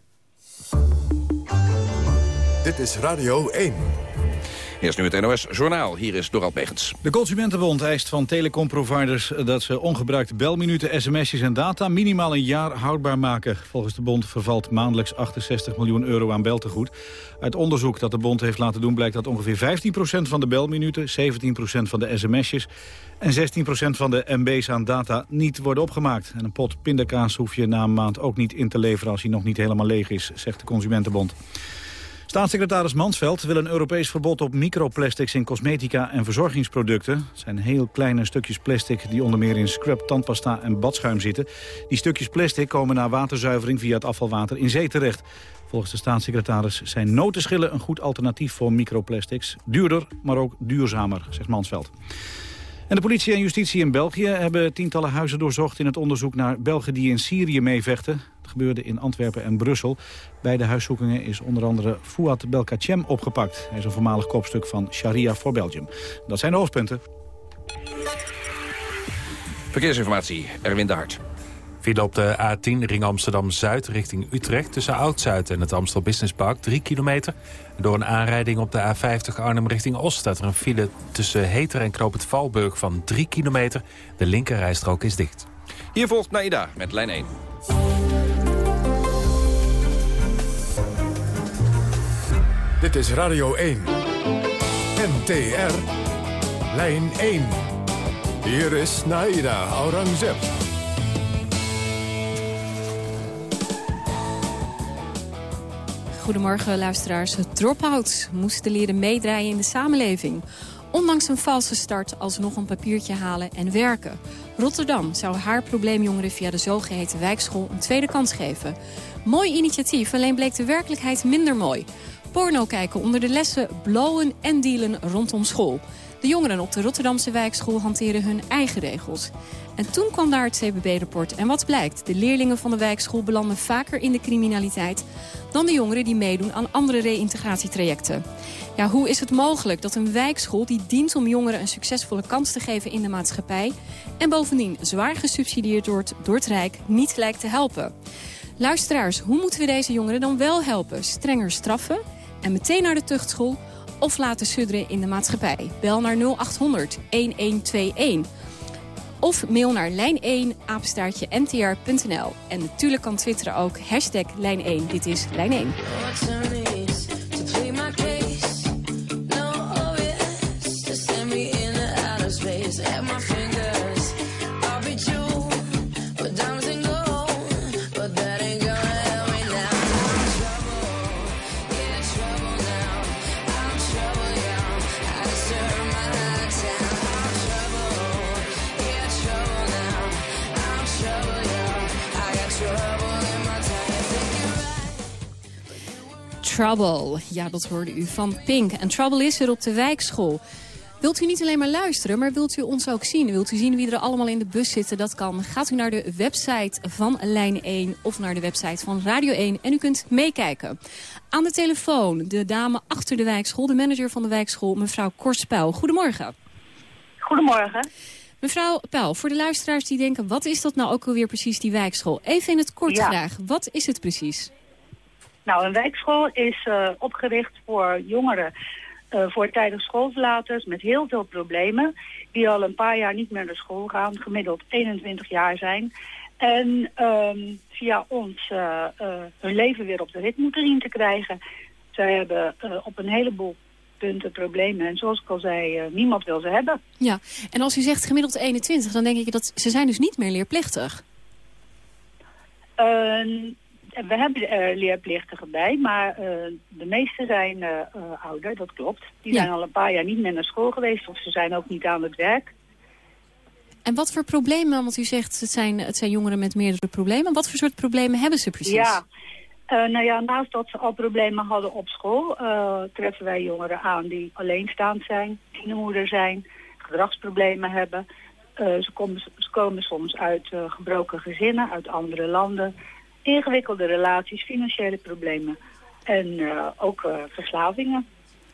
Dit is Radio 1. Eerst nu het NOS Journaal. Hier is Doral Pegens. De Consumentenbond eist van telecomproviders dat ze ongebruikte belminuten, sms'jes en data minimaal een jaar houdbaar maken. Volgens de bond vervalt maandelijks 68 miljoen euro aan beltegoed. Uit onderzoek dat de bond heeft laten doen blijkt dat ongeveer 15% van de belminuten, 17% van de sms'jes en 16% van de MB's aan data niet worden opgemaakt. En een pot pindakaas hoef je na een maand ook niet in te leveren als hij nog niet helemaal leeg is, zegt de Consumentenbond. Staatssecretaris Mansveld wil een Europees verbod op microplastics in cosmetica en verzorgingsproducten. Het zijn heel kleine stukjes plastic die onder meer in scrub, tandpasta en badschuim zitten. Die stukjes plastic komen na waterzuivering via het afvalwater in zee terecht. Volgens de staatssecretaris zijn notenschillen een goed alternatief voor microplastics. Duurder, maar ook duurzamer, zegt Mansveld. En de politie en justitie in België hebben tientallen huizen doorzocht... in het onderzoek naar Belgen die in Syrië meevechten. Gebeurde in Antwerpen en Brussel. Bij de huiszoekingen is onder andere Fouad Belkacem opgepakt. Hij is een voormalig kopstuk van Sharia voor Belgium. Dat zijn de hoofdpunten. Verkeersinformatie, Erwin de Hart. File op de A10 ring Amsterdam-Zuid richting Utrecht... tussen Oud-Zuid en het Amstel Business Park, 3 kilometer. Door een aanrijding op de A50 Arnhem richting Oost... staat er een file tussen Heter en Knoop het Valburg van 3 kilometer. De linkerrijstrook is dicht. Hier volgt Naida met lijn 1. Dit is Radio 1. NTR. Lijn 1. Hier is Naida Aurangzeb. Goedemorgen luisteraars. Drop-outs moesten leren meedraaien in de samenleving. Ondanks een valse start alsnog een papiertje halen en werken. Rotterdam zou haar probleemjongeren via de zogeheten wijkschool een tweede kans geven. Mooi initiatief, alleen bleek de werkelijkheid minder mooi. Porno kijken onder de lessen, blowen en dealen rondom school. De jongeren op de Rotterdamse wijkschool hanteren hun eigen regels. En toen kwam daar het CBB-rapport. En wat blijkt? De leerlingen van de wijkschool belanden vaker in de criminaliteit... dan de jongeren die meedoen aan andere reïntegratietrajecten. Ja, hoe is het mogelijk dat een wijkschool die dient om jongeren een succesvolle kans te geven in de maatschappij... en bovendien zwaar gesubsidieerd wordt door het Rijk niet lijkt te helpen? Luisteraars, hoe moeten we deze jongeren dan wel helpen? Strenger straffen en meteen naar de tuchtschool of laten sudderen in de maatschappij. Bel naar 0800 1121 of mail naar lijn1 apenstaartje ntr.nl. En natuurlijk kan twitteren ook hashtag lijn1. Dit is lijn1. Trouble. Ja, dat hoorde u van Pink. En Trouble is er op de wijkschool. Wilt u niet alleen maar luisteren, maar wilt u ons ook zien? Wilt u zien wie er allemaal in de bus zitten? Dat kan. Gaat u naar de website van Lijn 1 of naar de website van Radio 1 en u kunt meekijken. Aan de telefoon de dame achter de wijkschool, de manager van de wijkschool, mevrouw Korspel. Goedemorgen. Goedemorgen. Mevrouw Pijl, voor de luisteraars die denken, wat is dat nou ook alweer precies die wijkschool? Even in het kort Ja. graag, wat is het precies? Nou, een wijkschool is eh, opgericht voor jongeren, eh voor tijdens schoolverlaters met heel veel problemen. Die al een paar jaar niet meer naar school gaan, gemiddeld 21 jaar zijn. En ehm, via ons eh, hun leven weer op de rit moeten zien te krijgen. Zij hebben op een heleboel punten problemen. En zoals ik al zei, niemand wil ze hebben. Ja, en als u zegt gemiddeld 21, dan denk ik dat ze zijn dus niet meer leerplichtig. Eh, we hebben er leerplichtigen bij, maar eh, de meeste zijn eh, eh, ouder, dat klopt. Die Ja. zijn al een paar jaar niet meer naar school geweest of ze zijn ook niet aan het werk. En wat voor problemen, want u zegt het zijn, het zijn jongeren met meerdere problemen. Wat voor soort problemen hebben ze precies? Ja, Eh, nou ja, naast dat ze al problemen hadden op school, eh, treffen wij jongeren aan die alleenstaand zijn, tienermoeder zijn, gedragsproblemen hebben. Eh, ze, komen, ze komen soms uit eh, gebroken gezinnen, uit andere landen, ingewikkelde relaties, financiële problemen en eh, ook eh, verslavingen.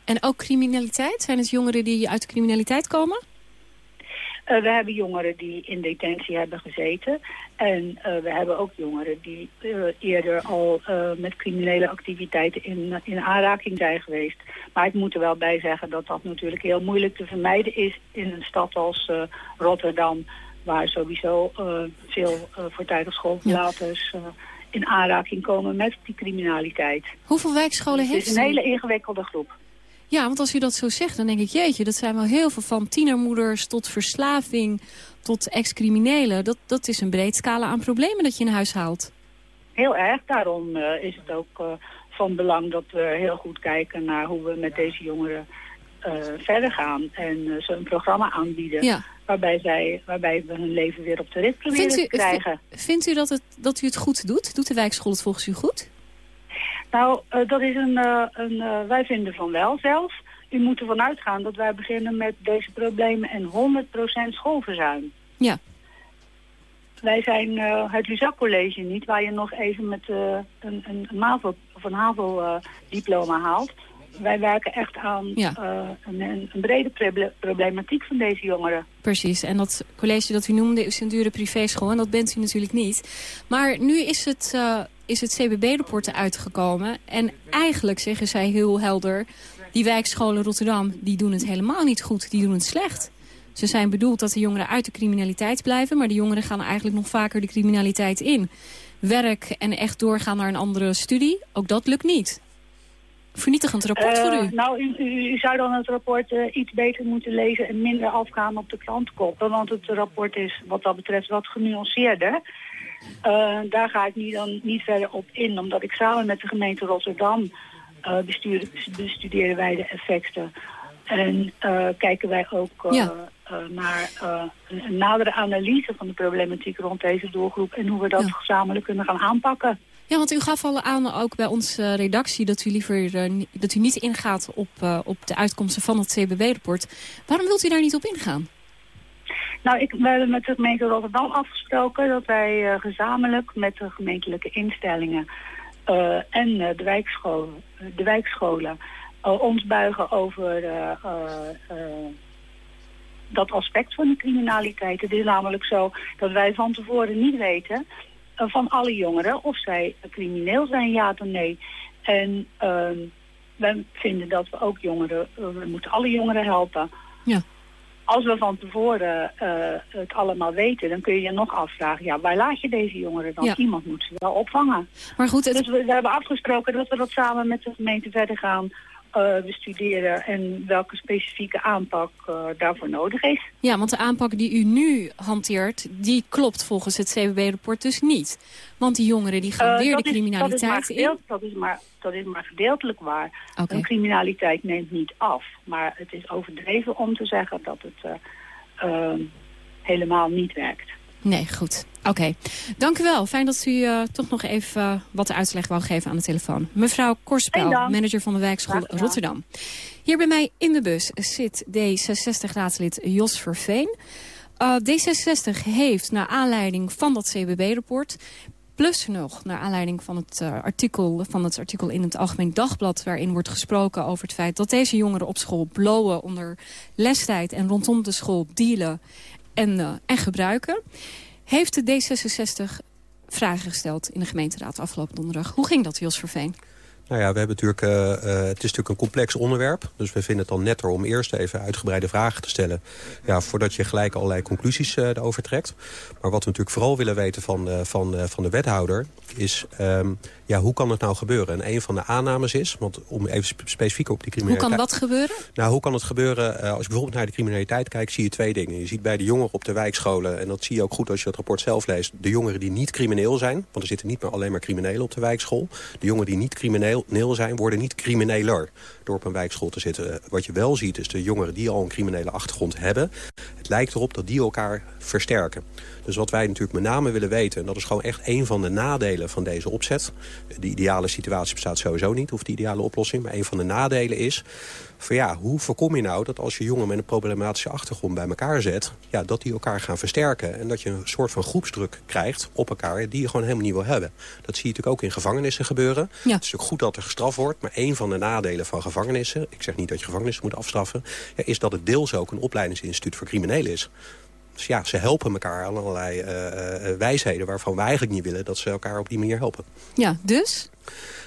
En ook criminaliteit? Zijn het jongeren die uit de criminaliteit komen? Eh, Uh, we hebben jongeren die in detentie hebben gezeten. En we hebben ook jongeren die eerder al met criminele activiteiten in, in aanraking zijn geweest. Maar ik moet er wel bij zeggen dat dat natuurlijk heel moeilijk te vermijden is in een stad als Rotterdam. Waar sowieso veel voortijdig schoolverlaters ja. In aanraking komen met die criminaliteit. Hoeveel wijkscholen heeft Het is een hele ingewikkelde groep. Ja, want als u dat zo zegt, dan denk ik, jeetje, dat zijn wel heel veel van tienermoeders tot verslaving, tot ex-criminelen. Dat, dat is een breed scala aan problemen dat je in huis haalt. Heel erg, daarom uh, is het ook uh, van belang dat we heel goed kijken naar hoe we met deze jongeren uh, verder gaan. En ze een programma aanbieden ja. Waarbij, zij, waarbij we hun leven weer op de rit proberen vindt u, te krijgen. Vindt u dat, het, dat u het goed doet? Doet de wijkschool het volgens u goed? Nou, uh, dat is een, uh, een uh, wij vinden van wel zelf. U moet ervan uitgaan dat wij beginnen met deze problemen en 100% schoolverzuim. Ja. Wij zijn het Luzak College niet, waar je nog even met een, een, een MAVO of een HAVO-diploma haalt. Wij werken echt aan ja. een, een, brede proble problematiek van deze jongeren. Precies, en dat college dat u noemde is een dure privéschool en dat bent u natuurlijk niet. Maar nu is het is het CBB-rapport uitgekomen. En eigenlijk zeggen zij heel helder... die wijkscholen Rotterdam die doen het helemaal niet goed. Die doen het slecht. Ze zijn bedoeld dat de jongeren uit de criminaliteit blijven... maar de jongeren gaan eigenlijk nog vaker de criminaliteit in. Werk en echt doorgaan naar een andere studie, ook dat lukt niet. Vernietigend rapport voor u. Nou, u, zou dan het rapport uh, iets beter moeten lezen... en minder afgaan op de klantkoppen. Want het rapport is wat dat betreft wat genuanceerder... Uh, daar ga ik niet, dan niet verder op in, omdat ik samen met de gemeente Rotterdam uh, bestuur, bestuderen wij de effecten. En uh, kijken wij ook ja. naar een, een, nadere analyse van de problematiek rond deze doelgroep en hoe we dat ja. gezamenlijk kunnen gaan aanpakken. Ja, want u gaf al aan, ook bij onze redactie, dat u liever dat u niet ingaat op, op de uitkomsten van het CBB-rapport. Waarom wilt u daar niet op ingaan? Nou, ik, we hebben met de gemeente Rotterdam afgesproken dat wij uh, gezamenlijk met de gemeentelijke instellingen en de, wijkscholen, de wijkscholen ons buigen over dat aspect van de criminaliteit. Het is namelijk zo dat wij van tevoren niet weten van alle jongeren of zij crimineel zijn, ja of nee. En ehm, wij vinden dat we ook jongeren, we moeten alle jongeren helpen. Ja als we van tevoren uh, het allemaal weten, dan kun je je nog afvragen... ja, waar laat je deze jongeren dan? Ja. Iemand moet ze wel opvangen. Maar goed, het... Dus we, we, hebben afgesproken dat we dat samen met de gemeente verder gaan uh, bestuderen... en welke specifieke aanpak uh, daarvoor nodig is. Ja, want de aanpak die u nu hanteert, die klopt volgens het CBB-rapport dus niet. Want die jongeren die gaan weer de is, criminaliteit dat is in. Dat is maar dat is maar gedeeltelijk waar. Okay. Een criminaliteit neemt niet af. Maar het is overdreven om te zeggen dat het uh, helemaal niet werkt. Nee, goed. Oké. Okay. Dank u wel. Fijn dat u uh, toch nog even wat uitleg wou geven aan de telefoon. Mevrouw Korspel, manager van de wijkschool Rotterdam. Hier bij mij in de bus zit D66-raadslid Jos Verveen. Uh, D66 heeft naar aanleiding van dat CBB-rapport Plus nog, naar aanleiding van het, artikel, van het artikel in het Algemeen Dagblad... waarin wordt gesproken over het feit dat deze jongeren op school blowen... onder lestijd en rondom de school dealen en, uh, en gebruiken... heeft de D66 vragen gesteld in de gemeenteraad afgelopen donderdag. Hoe ging dat, Jos Verveen? Nou ja, we hebben natuurlijk, uh, uh, het is natuurlijk een complex onderwerp. Dus we vinden het dan netter om eerst even uitgebreide vragen te stellen. Ja, voordat je gelijk allerlei conclusies uh, erover trekt. Maar wat we natuurlijk vooral willen weten van, van, van de wethouder... is um, ja, hoe kan het nou gebeuren? En een van de aannames is, want om even spe specifiek op die criminaliteit... Hoe kan dat gebeuren? Nou, hoe kan het gebeuren? als je bijvoorbeeld naar de criminaliteit kijkt, zie je twee dingen. Je ziet bij de jongeren op de wijkscholen, en dat zie je ook goed als je het rapport zelf leest... de jongeren die niet crimineel zijn, want er zitten niet meer alleen maar criminelen op de wijkschool. De jongeren die niet crimineel zijn, worden niet crimineler door op een wijkschool te zitten. Wat je wel ziet is de jongeren die al een criminele achtergrond hebben. Het lijkt erop dat die elkaar versterken. Dus wat wij natuurlijk met name willen weten... en dat is gewoon echt een van de nadelen van deze opzet... de ideale situatie bestaat sowieso niet, of de ideale oplossing... maar een van de nadelen is... van ja, hoe voorkom je nou dat als je jongen met een problematische achtergrond bij elkaar zet... Ja, dat die elkaar gaan versterken en dat je een soort van groepsdruk krijgt op elkaar... die je gewoon helemaal niet wil hebben. Dat zie je natuurlijk ook in gevangenissen gebeuren. Ja. Het is ook goed dat er gestraft wordt, maar een van de nadelen van gevangenissen... ik zeg niet dat je gevangenissen moet afstraffen... Ja, is dat het deels ook een opleidingsinstituut voor criminelen is. ja, ze helpen elkaar aan allerlei uh, wijsheden... waarvan we eigenlijk niet willen dat ze elkaar op die manier helpen. Ja, dus?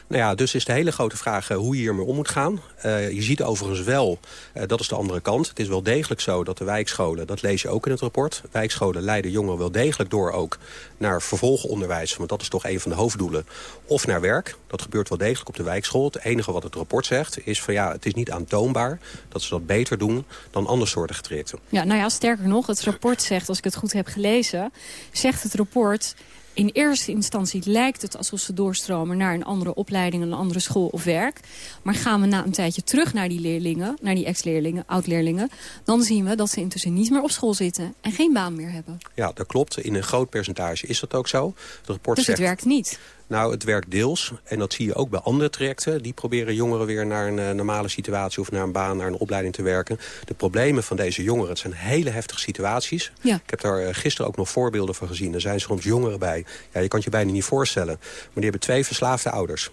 Nou ja, dus is de hele grote vraag hoe je hiermee om moet gaan. Uh, je ziet overigens wel, uh, dat is de andere kant... het is wel degelijk zo dat de wijkscholen, dat lees je ook in het rapport... wijkscholen leiden jongeren wel degelijk door ook naar vervolgonderwijs... want dat is toch een van de hoofddoelen, of naar werk. Dat gebeurt wel degelijk op de wijkschool. Het enige wat het rapport zegt is van ja, het is niet aantoonbaar... dat ze dat beter doen dan andersoortige trajecten. Ja, nou ja, sterker nog, het rapport zegt, als ik het goed heb gelezen... zegt het rapport in eerste instantie lijkt het alsof ze doorstromen naar een andere opleiding, een andere school of werk. Maar gaan we na een tijdje terug naar die leerlingen, naar die ex-leerlingen, oud-leerlingen, dan zien we dat ze intussen niet meer op school zitten en geen baan meer hebben. Ja, dat klopt. In een groot percentage is dat ook zo. Het rapport dus zegt... het werkt niet? Nou, het werkt deels. En dat zie je ook bij andere trajecten. Die proberen jongeren weer naar een uh, normale situatie... of naar een baan, naar een opleiding te werken. De problemen van deze jongeren, het zijn hele heftige situaties. Ja. Ik heb daar uh, gisteren ook nog voorbeelden van gezien. Er zijn soms jongeren bij. Ja, je kan het je bijna niet voorstellen. Maar die hebben twee verslaafde ouders.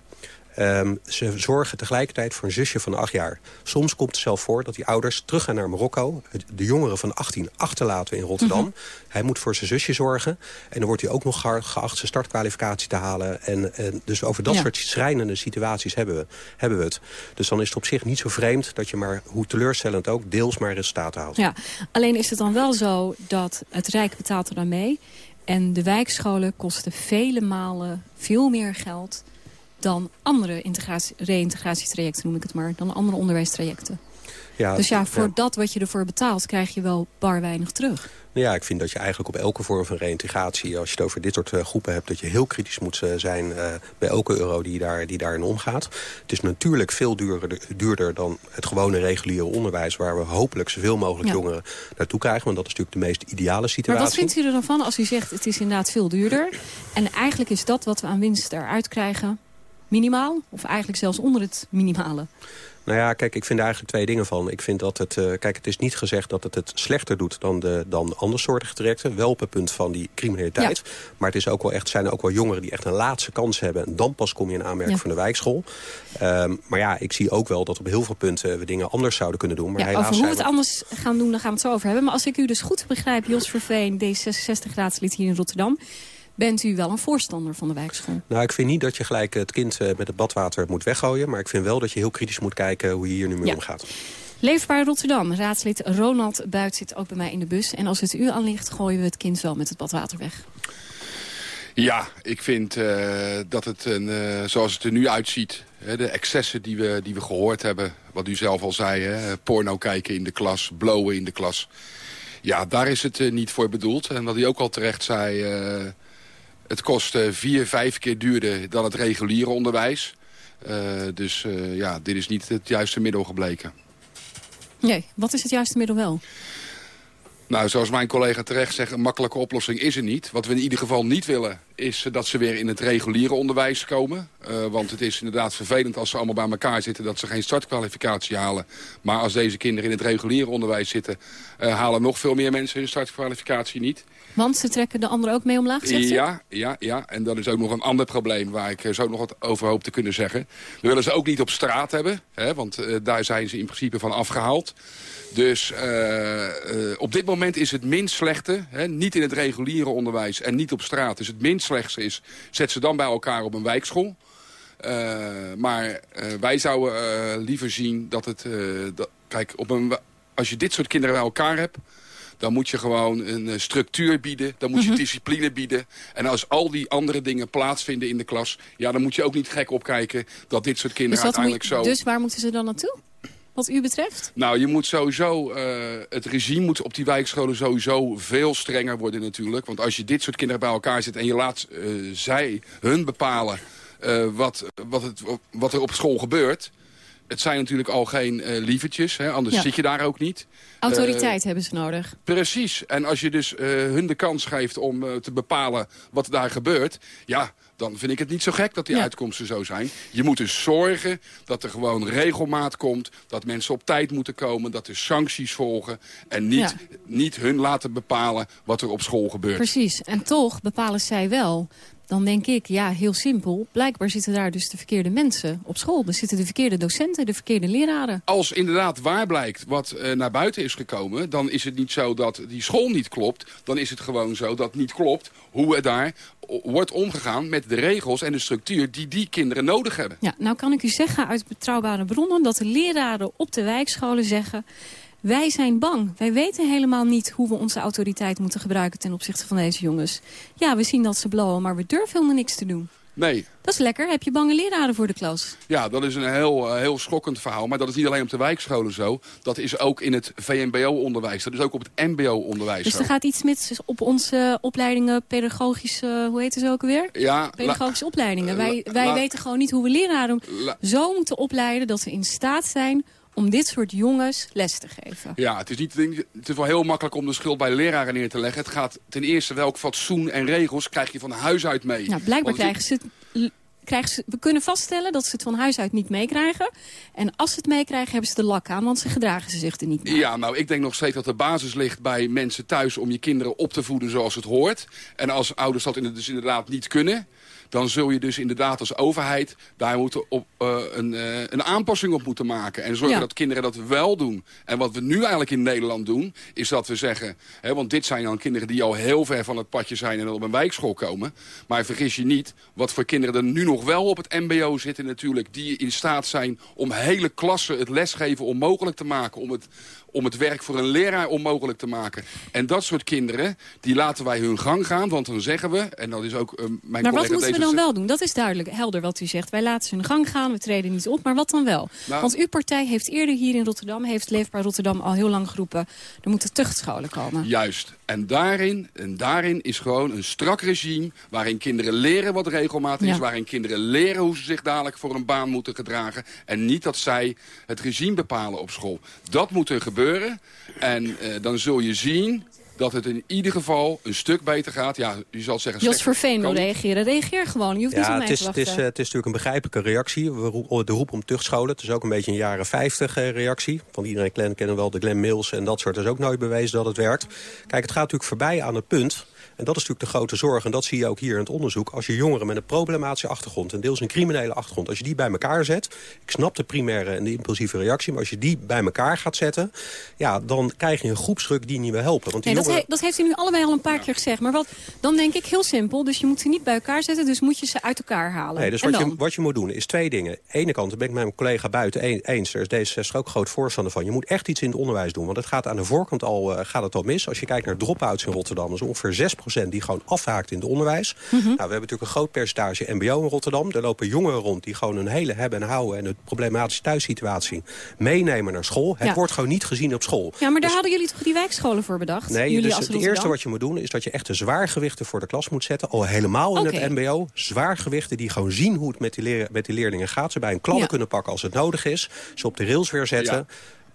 Um, ze zorgen tegelijkertijd voor een zusje van acht jaar. Soms komt het zelf voor dat die ouders teruggaan naar Marokko... de jongeren van 18 achterlaten in Rotterdam. Mm -hmm. Hij moet voor zijn zusje zorgen. En dan wordt hij ook nog geacht zijn startkwalificatie te halen. En, en dus over dat ja. soort schrijnende situaties hebben we, hebben we het. Dus dan is het op zich niet zo vreemd dat je maar, hoe teleurstellend ook... deels maar resultaten haalt. Ja, alleen is het dan wel zo dat het Rijk betaalt er dan mee... en de wijkscholen kosten vele malen veel meer geld dan andere reïntegratietrajecten, noem ik het maar. Dan andere onderwijstrajecten. Ja, dus ja, voor ja. dat wat je ervoor betaalt, krijg je wel bar weinig terug. Nou ja, ik vind dat je eigenlijk op elke vorm van reïntegratie... als je het over dit soort uh, groepen hebt... dat je heel kritisch moet uh, zijn uh, bij elke euro die, daar, die daarin omgaat. Het is natuurlijk veel duurder, duurder dan het gewone reguliere onderwijs... waar we hopelijk zoveel mogelijk ja. jongeren naartoe krijgen. Want dat is natuurlijk de meest ideale situatie. Maar wat vindt u er dan van als u zegt... het is inderdaad veel duurder... en eigenlijk is dat wat we aan winst eruit krijgen minimaal? Of eigenlijk zelfs onder het minimale? Nou ja, kijk, ik vind er eigenlijk twee dingen van. Ik vind dat het, uh, kijk, het is niet gezegd dat het het slechter doet dan, de, dan andersoortige trajecten. Wel op het punt van die criminaliteit. Ja. Maar het is ook wel echt, zijn er ook wel jongeren die echt een laatste kans hebben. En dan pas kom je in aanmerking ja. van de wijkschool. Um, maar ja, ik zie ook wel dat op heel veel punten we dingen anders zouden kunnen doen. Maar ja, helaas over hoe we het anders gaan doen, daar gaan we het zo over hebben. Maar als ik u dus goed begrijp, Jos Verveen, D66-raadslid hier in Rotterdam bent u wel een voorstander van de wijkschool? Nou, ik vind niet dat je gelijk het kind met het badwater moet weggooien. Maar ik vind wel dat je heel kritisch moet kijken hoe je hier nu mee ja. omgaat. Leefbaar Rotterdam. Raadslid Ronald Buit zit ook bij mij in de bus. En als het u aan ligt, gooien we het kind wel met het badwater weg. Ja, ik vind uh, dat het, een, uh, zoals het er nu uitziet... Hè, de excessen die we, die we gehoord hebben, wat u zelf al zei... Hè, porno kijken in de klas, blowen in de klas... Ja, daar is het uh, niet voor bedoeld. En wat hij ook al terecht zei... Het kost uh, vier, vijf keer duurder dan het reguliere onderwijs. Uh, dus uh, ja, dit is niet het juiste middel gebleken. Nee, wat is het juiste middel wel? Nou, zoals mijn collega terecht zegt, een makkelijke oplossing is er niet. Wat we in ieder geval niet willen, is dat ze weer in het reguliere onderwijs komen. Uh, want het is inderdaad vervelend als ze allemaal bij elkaar zitten... dat ze geen startkwalificatie halen. Maar als deze kinderen in het reguliere onderwijs zitten... Uh, halen nog veel meer mensen hun startkwalificatie niet. Want ze trekken de anderen ook mee omlaag, zegt Ja, ja, ja. En dat is ook nog een ander probleem waar ik zo nog wat over hoop te kunnen zeggen. We willen ze ook niet op straat hebben, hè, want uh, daar zijn ze in principe van afgehaald. Dus uh, uh, op dit moment is het minst slechte, hè, niet in het reguliere onderwijs en niet op straat. Dus het minst slechtste is, zet ze dan bij elkaar op een wijkschool. Uh, maar wij zouden liever zien dat het... Dat, kijk, op een, als je dit soort kinderen bij elkaar hebt dan moet je gewoon een structuur bieden. Dan moet je mm -hmm. discipline bieden. En als al die andere dingen plaatsvinden in de klas... ja, dan moet je ook niet gek opkijken dat dit soort kinderen dus uiteindelijk je, zo... Dus waar moeten ze dan naartoe? Wat u betreft? Nou, je moet sowieso... Uh, het regime moet op die wijkscholen sowieso veel strenger worden natuurlijk. Want als je dit soort kinderen bij elkaar zet... en je laat uh, zij, hun bepalen... Uh, wat, wat, het, wat er op school gebeurt het zijn natuurlijk al geen lievertjes, hè, anders ja. zit je daar ook niet. Autoriteit hebben ze nodig. Precies. En als je dus hun de kans geeft om te bepalen wat daar gebeurt... ja, dan vind ik het niet zo gek dat die ja. uitkomsten zo zijn. Je moet dus zorgen dat er gewoon regelmaat komt... dat mensen op tijd moeten komen, dat er sancties volgen... en niet, ja. niet hun laten bepalen wat er op school gebeurt. Precies. En toch bepalen zij wel dan denk ik, ja, heel simpel. Blijkbaar zitten daar dus de verkeerde mensen op school. Er zitten de verkeerde docenten, de verkeerde leraren. Als inderdaad waar blijkt wat eh, naar buiten is gekomen... dan is het niet zo dat die school niet klopt. Dan is het gewoon zo dat niet klopt hoe het daar wordt omgegaan met de regels en de structuur die die kinderen nodig hebben. Ja, nou kan ik u zeggen uit betrouwbare bronnen dat de leraren op de wijkscholen zeggen... Wij zijn bang. Wij weten helemaal niet hoe we onze autoriteit moeten gebruiken ten opzichte van deze jongens. Ja, we zien dat ze blowen, maar we durven helemaal niks te doen. Nee. Dat is lekker. Heb je bange leraren voor de klas? Ja, dat is een heel, uh, heel schokkend verhaal. Maar dat is niet alleen op de wijkscholen zo. Dat is ook in het VMBO-onderwijs. Dat is ook op het MBO-onderwijs Dus er gaat iets mis op onze opleidingen, pedagogische, hoe heet het ook alweer? Ja. Pedagogische opleidingen. wij wij weten gewoon niet hoe we leraren zo moeten opleiden dat we in staat zijn om dit soort jongens les te geven. Ja, het is, niet, het is wel heel makkelijk om de schuld bij de leraren neer te leggen. Het gaat ten eerste welk fatsoen en regels krijg je van huis uit mee. Ja, blijkbaar krijgen ze het krijgen ze, we kunnen vaststellen dat ze het van huis uit niet meekrijgen. En als ze het meekrijgen, hebben ze de lak aan, want ze gedragen ze zich er niet naar. Ja, nou, ik denk nog steeds dat de basis ligt bij mensen thuis om je kinderen op te voeden zoals het hoort. En als ouders dat dus inderdaad niet kunnen, dan zul je dus inderdaad als overheid daar moeten op, uh, een, uh, een aanpassing op moeten maken. En zorgen dat kinderen dat wel doen. En wat we nu eigenlijk in Nederland doen, is dat we zeggen... Hè, want dit zijn dan kinderen die al heel ver van het padje zijn en op een wijkschool komen. Maar vergis je niet, wat voor kinderen er nu nog wel op het mbo zitten natuurlijk... die in staat zijn om hele klassen het lesgeven onmogelijk te maken... om het, om het werk voor een leraar onmogelijk te maken. En dat soort kinderen, die laten wij hun gang gaan. Want dan zeggen we, en dat is ook uh, mijn maar collega... Maar wat moeten we dan wel doen? Dat is duidelijk, helder wat u zegt. Wij laten ze hun gang gaan, we treden niet op. Maar wat dan wel? Nou, want uw partij heeft eerder hier in Rotterdam... heeft Leefbaar Rotterdam al heel lang geroepen... er moeten tuchtscholen komen. Juist. En daarin, en daarin is gewoon een strak regime... waarin kinderen leren wat regelmaat is... Ja. waarin kinderen leren hoe ze zich dadelijk voor een baan moeten gedragen... en niet dat zij het regime bepalen op school. Dat moet er gebeuren. En uh, dan zul je zien dat het in ieder geval een stuk beter gaat. Ja, je zal zeggen... Jos Verveen wil reageren. Reageer gewoon. Je hoeft ja, niet op mij het is, te het, is, uh, het is natuurlijk een begrijpelijke reactie. We roep, de roep om tuchtscholen. Het is ook een beetje een jaren 50 uh, reactie. Van iedereen kennen, kennen wel de Glenn Mills en dat soort. Is ook nooit bewezen dat het werkt. Kijk, het gaat natuurlijk voorbij aan het punt... En dat is natuurlijk de grote zorg. En dat zie je ook hier in het onderzoek. Als je jongeren met een problematische achtergrond... en deels een criminele achtergrond... als je die bij elkaar zet... ik snap de primaire en de impulsieve reactie... maar als je die bij elkaar gaat zetten... ja, dan krijg je een groepsdruk die niet wil helpen. Want die Nee, dat, he- dat heeft u nu allebei al een paar keer gezegd. Maar wat, dan denk ik heel simpel. Dus je moet ze niet bij elkaar zetten. Dus moet je ze uit elkaar halen. Nee, dus wat je, wat je moet doen is twee dingen. Aan de ene kant, daar ben ik met mijn collega buiten een- eens... daar is D66 ook groot voorstander van. Je moet echt iets in het onderwijs doen. Want het gaat aan de voorkant al, eh, gaat het al mis. Als je kijkt naar drop-outs in Rotterdam... is ongeveer 6% die gewoon afhaakt in het onderwijs. Mhm. Nou, we hebben natuurlijk een groot percentage mbo in Rotterdam. Er lopen jongeren rond die gewoon een hele hebben en houden... en een problematische thuissituatie meenemen naar school. Het Ja. wordt gewoon niet gezien op school. Ja, maar daar Dus- hadden jullie toch die wijkscholen voor bedacht? Nee, jullie dus als het eerste wat je moet doen is dat je echt de zwaargewichten voor de klas moet zetten. Al helemaal in het mbo. Zwaargewichten die gewoon zien hoe het met die, leren, met die leerlingen gaat. Ze bij een kladden Ja. kunnen pakken als het nodig is. Ze op de rails weer zetten.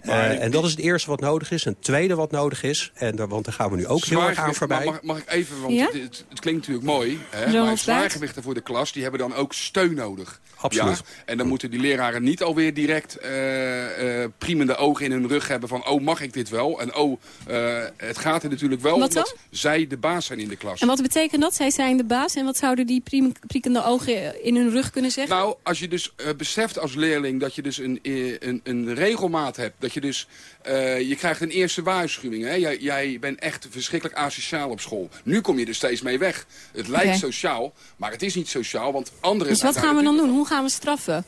Maar Eh, en dat is het eerste wat nodig is. Een tweede wat nodig is. En daar, want daar gaan we nu ook heel erg aan voorbij. maar Mag, mag ik even, want Ja? het, het, het klinkt natuurlijk mooi. Hè, maar zwaargewichten voor de klas, die hebben dan ook steun nodig. Absoluut. Ja? En dan moeten die leraren niet alweer direct eh eh priemende ogen in hun rug hebben van... oh, mag ik dit wel? En oh, eh, het gaat er natuurlijk wel Wat omdat dan? zij de baas zijn in de klas. En wat betekent dat? Zij zijn de baas. En wat zouden die priem- priekende ogen in hun rug kunnen zeggen? Nou, als je dus beseft als leerling dat je dus een, een, een regelmaat hebt. Dat je dus, eh, je krijgt een eerste waarschuwing. Hè? Jij, jij bent echt verschrikkelijk asociaal op school. Nu kom je er steeds mee weg. Het lijkt sociaal, maar het is niet sociaal. Want anderen dus wat gaan we dan doen? Hoe gaan we straffen?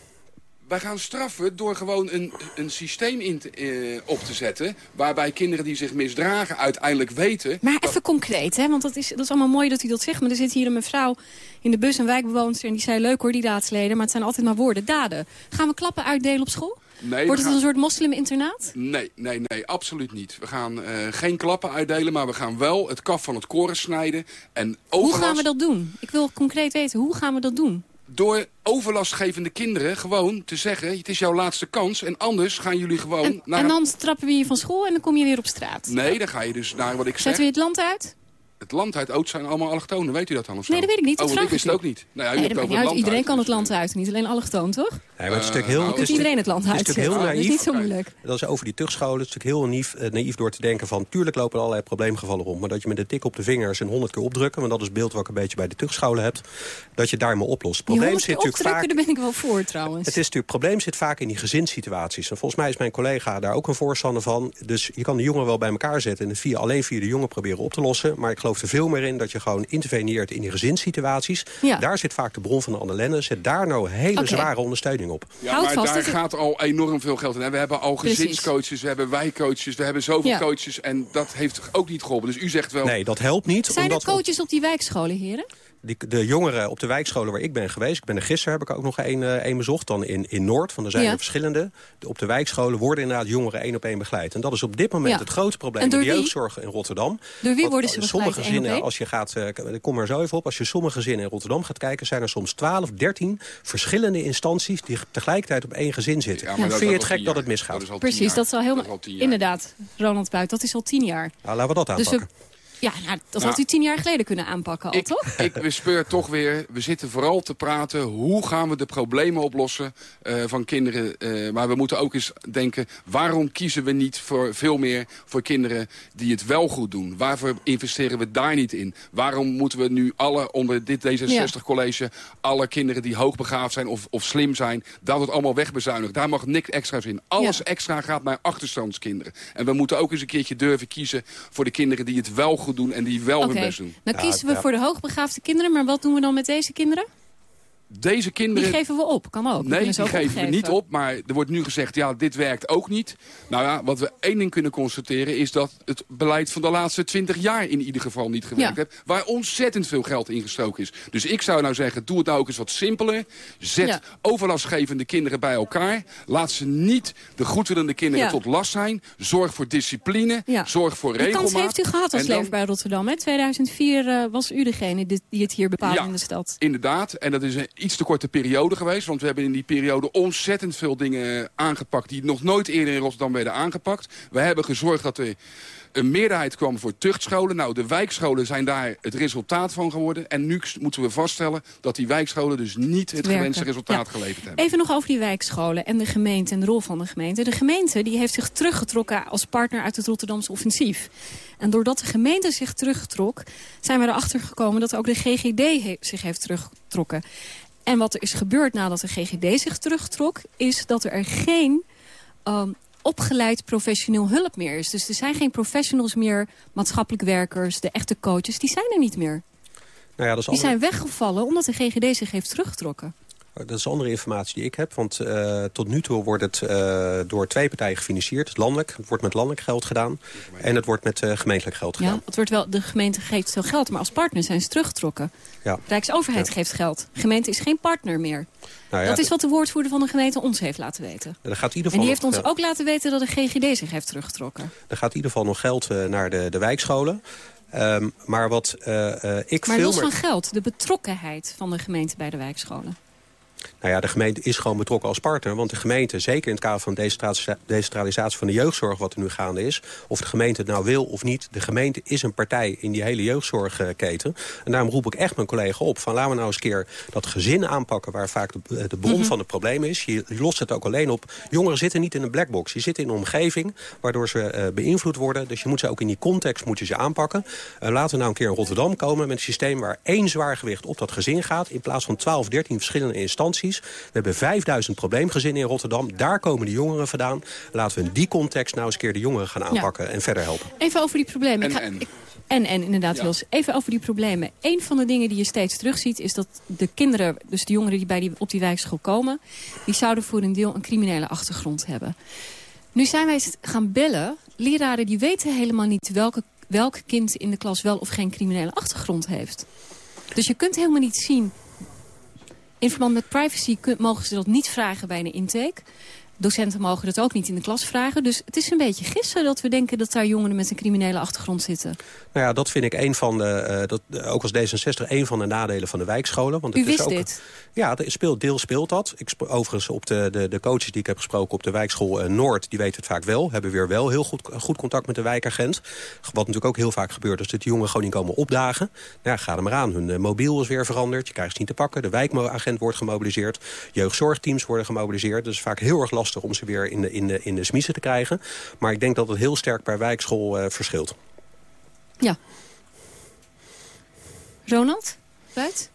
wij gaan straffen door gewoon een, een systeem in te, eh, op te zetten... waarbij kinderen die zich misdragen uiteindelijk weten... Maar even concreet, hè? want dat is, dat is allemaal mooi dat u dat zegt. Maar er zit hier een mevrouw in de bus, een wijkbewoonster... en die zei, leuk hoor, die raadsleden, maar het zijn altijd maar woorden, daden. Gaan we klappen uitdelen op school? Nee, Wordt het gaan- een soort moslim-internaat? Nee, nee, nee, absoluut niet. We gaan eh, geen klappen uitdelen, maar we gaan wel het kaf van het koren snijden. En Hoe overlast, gaan we dat doen? Ik wil concreet weten, hoe gaan we dat doen? Door overlastgevende kinderen gewoon te zeggen... het is jouw laatste kans en anders gaan jullie gewoon... naar En dan trappen we je van school en dan kom je weer op straat. Nee, dan ga je dus naar wat ik zeg. Zetten we je het land uit? Het land uit Oud zijn allemaal allochtonen. Weet u dat dan of zo? Nee, dat weet ik niet. Dat Oh, ik wist het ook niet. Nou ja, u Nee, hebt dat het maakt over niet uit. Iedereen uit. kan het land uit, niet alleen allochtoon, toch? Nee, maar het is natuurlijk heel, nou, het is, iedereen het land het is natuurlijk heel uitzetten. Dat is niet zo moeilijk. Dat is over die tuchtscholen. Het is natuurlijk heel naïef, eh, naïef door te denken van... tuurlijk lopen er allerlei probleemgevallen rond... maar dat je met een tik op de vingers en honderd keer opdrukken... want dat is het beeld wat ik een beetje bij de tuchtscholen hebt... dat je daar maar oplost. Het probleem zit natuurlijk vaak... daar ben ik wel voor trouwens. Het is natuurlijk, het probleem zit vaak in die gezinssituaties. En volgens mij is mijn collega daar ook een voorstander van. Dus je kan de jongeren wel bij elkaar zetten... en het via, alleen via de jongen proberen op te lossen. Maar ik geloof er veel meer in dat je gewoon interveneert in die gezinssituaties. Ja. Daar zit vaak de bron van de ellende. Zet daar nou hele zware ondersteuning op. Ja, Houd maar vast, daar gaat al enorm veel geld in. We hebben al Precies. gezinscoaches, we hebben wijkcoaches, we hebben zoveel Ja. coaches. En dat heeft ook niet geholpen. Dus u zegt wel... Nee, dat helpt niet. Zijn er omdat coaches op die wijkscholen, heren? Die, de jongeren op de wijkscholen waar ik ben geweest... ik ben er gisteren, heb ik ook nog één eh, één bezocht... dan in, in Noord, van er zijn Ja. er verschillende. De, op de wijkscholen worden inderdaad jongeren één op één begeleid. En dat is op dit moment Ja. het grote probleem in de jeugdzorg in Rotterdam. Door wie worden ze sommige gezinnen, als je gaat, eh, ik kom er zo even op... als je sommige gezinnen in Rotterdam gaat kijken... zijn er soms 12, 13 verschillende instanties... die tegelijkertijd op één gezin zitten. Ja, maar Vind je het gek dat het misgaat? Dat Precies, dat is al helemaal... Inderdaad, Ronald Buit, dat is al tien jaar. Nou, laten we dat Dus aanpakken. we, ja, nou, dat Nou, had u tien jaar geleden kunnen aanpakken al, Ik, toch? <laughs> ik bespeur toch weer, we zitten vooral te praten... hoe gaan we de problemen oplossen eh, van kinderen. eh, maar we moeten ook eens denken... waarom kiezen we niet voor veel meer voor kinderen die het wel goed doen? Waarvoor investeren we daar niet in? Waarom moeten we nu alle onder dit D66-college... alle kinderen die hoogbegaafd zijn of, of slim zijn... dat wordt allemaal wegbezuinigd. Daar mag niks extra's in. Alles Ja. extra gaat naar achterstandskinderen. En we moeten ook eens een keertje durven kiezen... voor de kinderen die het wel goed doen en die wel Oké, hun best doen. dan Ja, kiezen we ja. voor de hoogbegaafde kinderen. Maar wat doen we dan met deze kinderen? Deze Die kinderen... geven we op, kan ook. Nee, die geven we niet op. Maar er wordt nu gezegd, ja, dit werkt ook niet. Nou ja, wat we één ding kunnen constateren... is dat het beleid van de laatste twintig jaar in ieder geval niet gewerkt Ja. heeft. Waar ontzettend veel geld ingestoken is. Dus ik zou nou zeggen, doe het nou ook eens wat simpeler. Zet Ja. overlastgevende kinderen bij elkaar. Laat ze niet de goedwillende kinderen Ja. tot last zijn. Zorg voor discipline. Zorg voor Die regelmaat. kans heeft u gehad als dan- leef bij Rotterdam. In 2004 eh, was u degene die, die het hier bepaalde Ja. in de stad. Inderdaad, en dat is een iets te korte periode geweest. Want we hebben in die periode ontzettend veel dingen aangepakt... die nog nooit eerder in Rotterdam werden aangepakt. We hebben gezorgd dat er een meerderheid kwam voor tuchtscholen. Nou, de wijkscholen zijn daar het resultaat van geworden. En nu moeten we vaststellen dat die wijkscholen dus niet het gewenste resultaat Ja. geleverd hebben. Even nog over die wijkscholen en de gemeente en de rol van de gemeente. De gemeente die heeft zich teruggetrokken als partner uit het Rotterdamse offensief. En doordat de gemeente zich terugtrok, zijn we erachter gekomen dat ook de GGD he- zich heeft teruggetrokken. En wat er is gebeurd nadat de GGD zich terugtrok, is dat er geen um, opgeleid professioneel hulp meer is. Dus er zijn geen professionals meer, maatschappelijk werkers, de echte coaches, die zijn er niet meer. Nou ja, dat is Die andere- zijn weggevallen omdat de GGD zich heeft teruggetrokken. Dat is andere informatie die ik heb. Want eh, tot nu toe wordt het eh, door twee partijen gefinancierd. Landelijk. Het wordt met landelijk geld gedaan. En het wordt met eh, gemeentelijk geld gedaan. Ja, het wordt wel, de gemeente geeft veel geld, maar als partner zijn ze teruggetrokken. Ja. Rijksoverheid Ja. geeft geld. De gemeente is geen partner meer. Nou ja, dat is wat de woordvoerder van de gemeente ons heeft laten weten. Er gaat in ieder En geval die heeft nog, ons eh, ook laten weten dat de GGD zich heeft teruggetrokken. Er gaat in ieder geval nog geld eh, naar de, de wijkscholen. Ehm, maar wat eh, eh, ik Maar veel los meer... van geld, de betrokkenheid van de gemeente bij de wijkscholen. Nou ja, de gemeente is gewoon betrokken als partner. Want de gemeente, zeker in het kader van decentralisa- decentralisatie van de jeugdzorg... wat er nu gaande is, of de gemeente het nou wil of niet... de gemeente is een partij in die hele jeugdzorgketen. En daarom roep ik echt mijn collega op... van laten we nou eens een keer dat gezin aanpakken... waar vaak de, de bron Mhm. van het probleem is. Je, je lost het ook alleen op. Jongeren zitten niet in een blackbox. Je zit in een omgeving waardoor ze eh, beïnvloed worden. Dus je moet ze ook in die context moet je ze aanpakken. Eh, laten we nou een keer in Rotterdam komen met een systeem... waar één zwaargewicht op dat gezin gaat... in plaats van 12, 13 verschillende instanties. We hebben 5000 probleemgezinnen in Rotterdam. Daar komen de jongeren vandaan. Laten we in die context nou eens een keer de jongeren gaan aanpakken... en verder helpen. Even over die problemen. Ik En, ga- en. ik- en, en inderdaad, Wils. Even over die problemen. Een van de dingen die je steeds terugziet is dat de kinderen, dus de jongeren die, bij die op die wijkschool komen, die zouden voor een deel een criminele achtergrond hebben. Nu zijn wij eens gaan bellen. Leraren die weten helemaal niet welke, welk kind in de klas wel of geen criminele achtergrond heeft. Dus je kunt helemaal niet zien... In verband met privacy mogen ze dat niet vragen bij een intake. Docenten mogen dat ook niet in de klas vragen. Dus het is een beetje gissen dat we denken dat daar jongeren met een criminele achtergrond zitten. Nou ja, dat vind ik een van de, uh, dat, ook als D66 een van de nadelen van de wijkscholen. Want het U wist is ook, dit? Ja, speelt, deel speelt dat. Ik overigens op de, de, de coaches die ik heb gesproken op de wijkschool uh, Noord, die weten het vaak wel. Hebben weer wel heel goed, goed contact met de wijkagent. Wat natuurlijk ook heel vaak gebeurt, is dat de jongeren gewoon niet komen opdagen. Nou ja, ga er maar aan. Hun uh, mobiel is weer veranderd. Je krijgt ze niet te pakken. De wijkagent wordt gemobiliseerd. Jeugdzorgteams worden gemobiliseerd. Dus vaak heel erg lastig om ze weer in de, in de, in de smiezen te krijgen. Maar ik denk dat het heel sterk per wijkschool uh, verschilt. Ja. Ronald? Buit?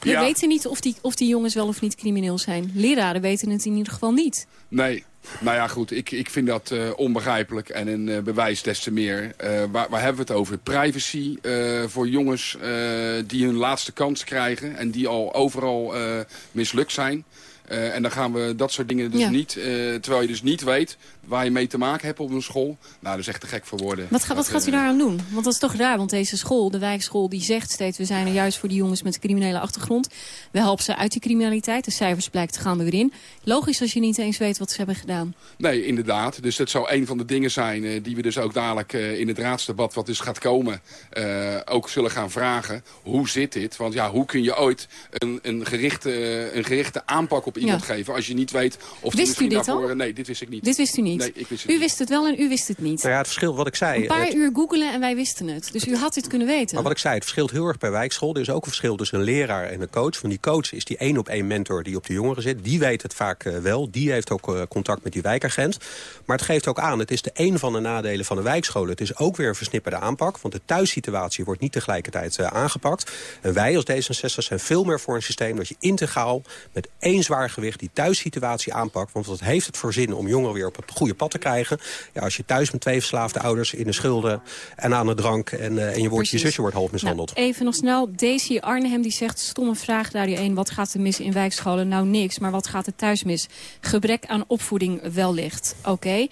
We Ja. weten niet of die, of die jongens wel of niet crimineel zijn. Leraren weten het in ieder geval niet. Nee. Nou ja, goed, ik, ik vind dat eh, onbegrijpelijk en een eh, bewijs des te meer. Eh, waar, waar hebben we het over? Privacy eh, voor jongens eh, die hun laatste kans krijgen... en die al overal eh, mislukt zijn. Eh, en dan gaan we dat soort dingen dus Ja. niet... eh, terwijl je dus niet weet waar je mee te maken hebt op een school. Nou, dat is echt te gek voor woorden. Wat, ga- wat Dat, gaat u eh, daaraan doen? Want dat is toch raar, want deze school, de wijkschool, die zegt steeds... we zijn er juist voor die jongens met een criminele achtergrond. We helpen ze uit die criminaliteit. De cijfers blijken gaan er weer in. Logisch als je niet eens weet wat ze hebben gedaan. Nee, inderdaad. Dus dat zou een van de dingen zijn die we dus ook dadelijk in het raadsdebat wat dus gaat komen ook zullen gaan vragen. Hoe zit dit? Want ja, hoe kun je ooit een, een, gerichte, een gerichte aanpak op iemand Ja. geven als je niet weet of die Wist u misschien dit daarvoor... al? Nee, dit wist ik niet. Dit wist u niet? Nee, ik wist het u niet. wist het wel en u wist het niet. Nou ja, het verschil wat ik zei... Een paar het- uur googelen en wij wisten het. Dus u had dit kunnen weten. Maar wat ik zei, het verschilt heel erg per wijkschool. Er is ook een verschil tussen een leraar en een coach. Van die coach is die één op één mentor die op de jongeren zit. Die weet het vaak eh, wel. Die heeft ook eh, contact met die wijkagent. Maar het geeft ook aan, het is de een van de nadelen van de wijkscholen. Het is ook weer een versnipperde aanpak. Want de thuissituatie wordt niet tegelijkertijd eh, aangepakt. En wij als D66 zijn veel meer voor een systeem dat je integraal met één zwaar gewicht die thuissituatie aanpakt. Want dat heeft het voor zin om jongeren weer op het goede pad te krijgen. Ja, als je thuis met twee verslaafde ouders in de schulden en aan de drank en, eh, en je, wordt, je zusje wordt half mishandeld. Nou, even nog snel. Daisy Arnhem die zegt, stomme vraag Radio 1. Wat gaat er mis in wijkscholen? Nou niks, maar wat gaat er thuis mis? Gebrek aan opvoeding wellicht. Oké.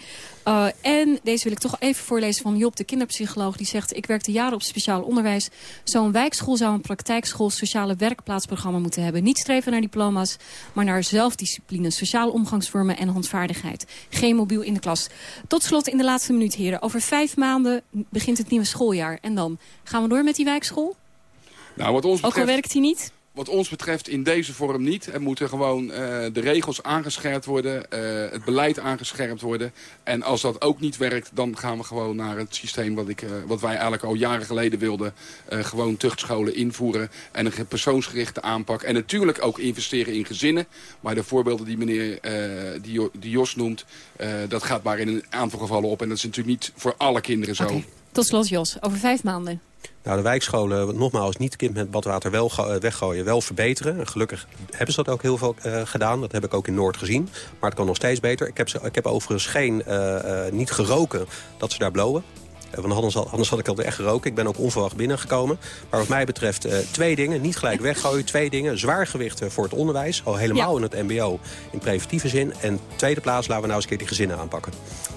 Uh, en deze wil ik toch even voorlezen van Job, de kinderpsycholoog. Die zegt, ik werkte jaren op speciaal onderwijs. Zo'n wijkschool zou een praktijkschool sociale werkplaatsprogramma moeten hebben. Niet streven naar diploma's, maar naar zelfdiscipline, sociale omgangsvormen en handvaardigheid. Geen mobiel in de klas. Tot slot in de laatste minuut, heren. Over vijf maanden begint het nieuwe schooljaar. En dan gaan we door met die wijkschool? Nou, wat ons Ook al betreft... werkt hij niet? Wat ons betreft in deze vorm niet. Er moeten gewoon eh, de regels aangescherpt worden. eh, het beleid aangescherpt worden. En als dat ook niet werkt, dan gaan we gewoon naar het systeem... wat, ik, eh, wat wij eigenlijk al jaren geleden wilden. gewoon tuchtscholen invoeren. En een ge- persoonsgerichte aanpak. En natuurlijk ook investeren in gezinnen. Maar de voorbeelden die meneer die, die Jos noemt... dat gaat maar in een aantal gevallen op. En dat is natuurlijk niet voor alle kinderen zo. Tot slot, Jos. Over vijf maanden. Nou, de wijkscholen, nogmaals, niet kind met badwater wel eh, weggooien, wel verbeteren. En gelukkig hebben ze dat ook heel veel eh, gedaan. Dat heb ik ook in Noord gezien. Maar het kan nog steeds beter. Ik heb, ik heb overigens geen, eh, niet geroken dat ze daar blowen. Eh, Want anders had, anders had ik alweer echt geroken. Ik ben ook onverwacht binnengekomen. Maar wat mij betreft eh, twee dingen. Niet gelijk weggooien. Twee dingen. Zwaar gewicht eh, voor het onderwijs. Al helemaal in het mbo in preventieve zin. En tweede plaats laten we nou eens een keer die gezinnen aanpakken.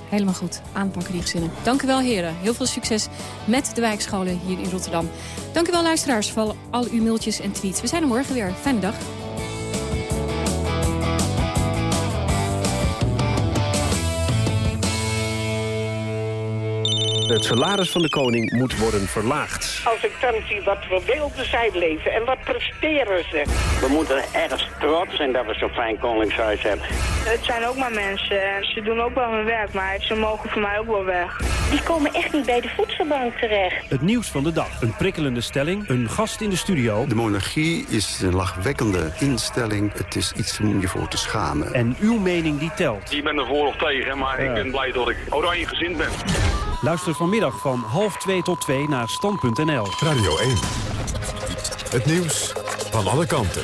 Helemaal goed. Aanpakken die gezinnen. Dank u wel, heren. Heel veel succes met de wijkscholen hier in Rotterdam. Dank u wel, luisteraars, voor al uw mailtjes en tweets. We zijn er morgen weer. Fijne dag. Het salaris van de koning moet worden verlaagd. Als ik dan zie wat voor wilde zij leven en wat presteren ze. We moeten erg trots zijn dat we zo'n fijn koningshuis hebben. Het zijn ook maar mensen en ze doen ook wel hun werk, maar ze mogen voor mij ook wel weg. Die komen echt niet bij de voedselbank terecht. Het nieuws van de dag. Een prikkelende stelling. Een gast in de studio. De monarchie is een lachwekkende instelling. Het is iets om je voor te schamen. En uw mening die telt. Ik ben er voor of tegen, maar ik ben blij dat ik oranje gezind ben. Luister vanmiddag van half 2 tot 2 naar stand.nl. Radio 1. Het nieuws van alle kanten.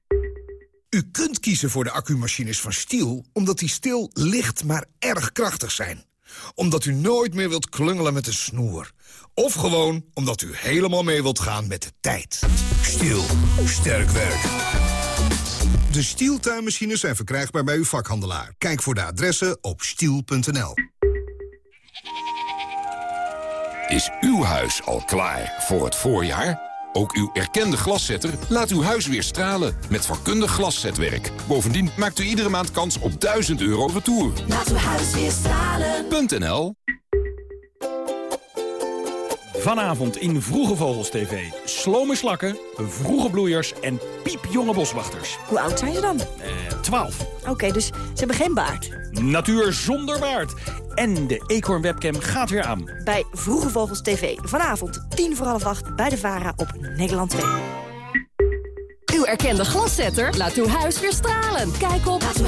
U kunt kiezen voor de accumachines van Stiel... omdat die stil licht maar erg krachtig zijn. Omdat u nooit meer wilt klungelen met een snoer. Of gewoon omdat u helemaal mee wilt gaan met de tijd. Stiel. Sterk werk. De Stiel tuinmachines zijn verkrijgbaar bij uw vakhandelaar. Kijk voor de adressen op stiel.nl. Is uw huis al klaar voor het voorjaar? Ook uw erkende glaszetter laat uw huis weer stralen met vakkundig glaszetwerk. Bovendien maakt u iedere maand kans op 1000 euro retour. Laat uw huis weer. Vanavond in Vroege Vogels TV. Slome slakken, vroege bloeiers en piepjonge boswachters. Hoe oud zijn ze dan? Eh, 12. Oké, dus ze hebben geen baard. Natuur zonder baard. En de Eekhoorn webcam gaat weer aan. Bij Vroege Vogels TV. Vanavond, tien voor half acht, bij de VARA op Nederland 2. Uw erkende glaszetter laat uw huis weer stralen. Kijk op Laat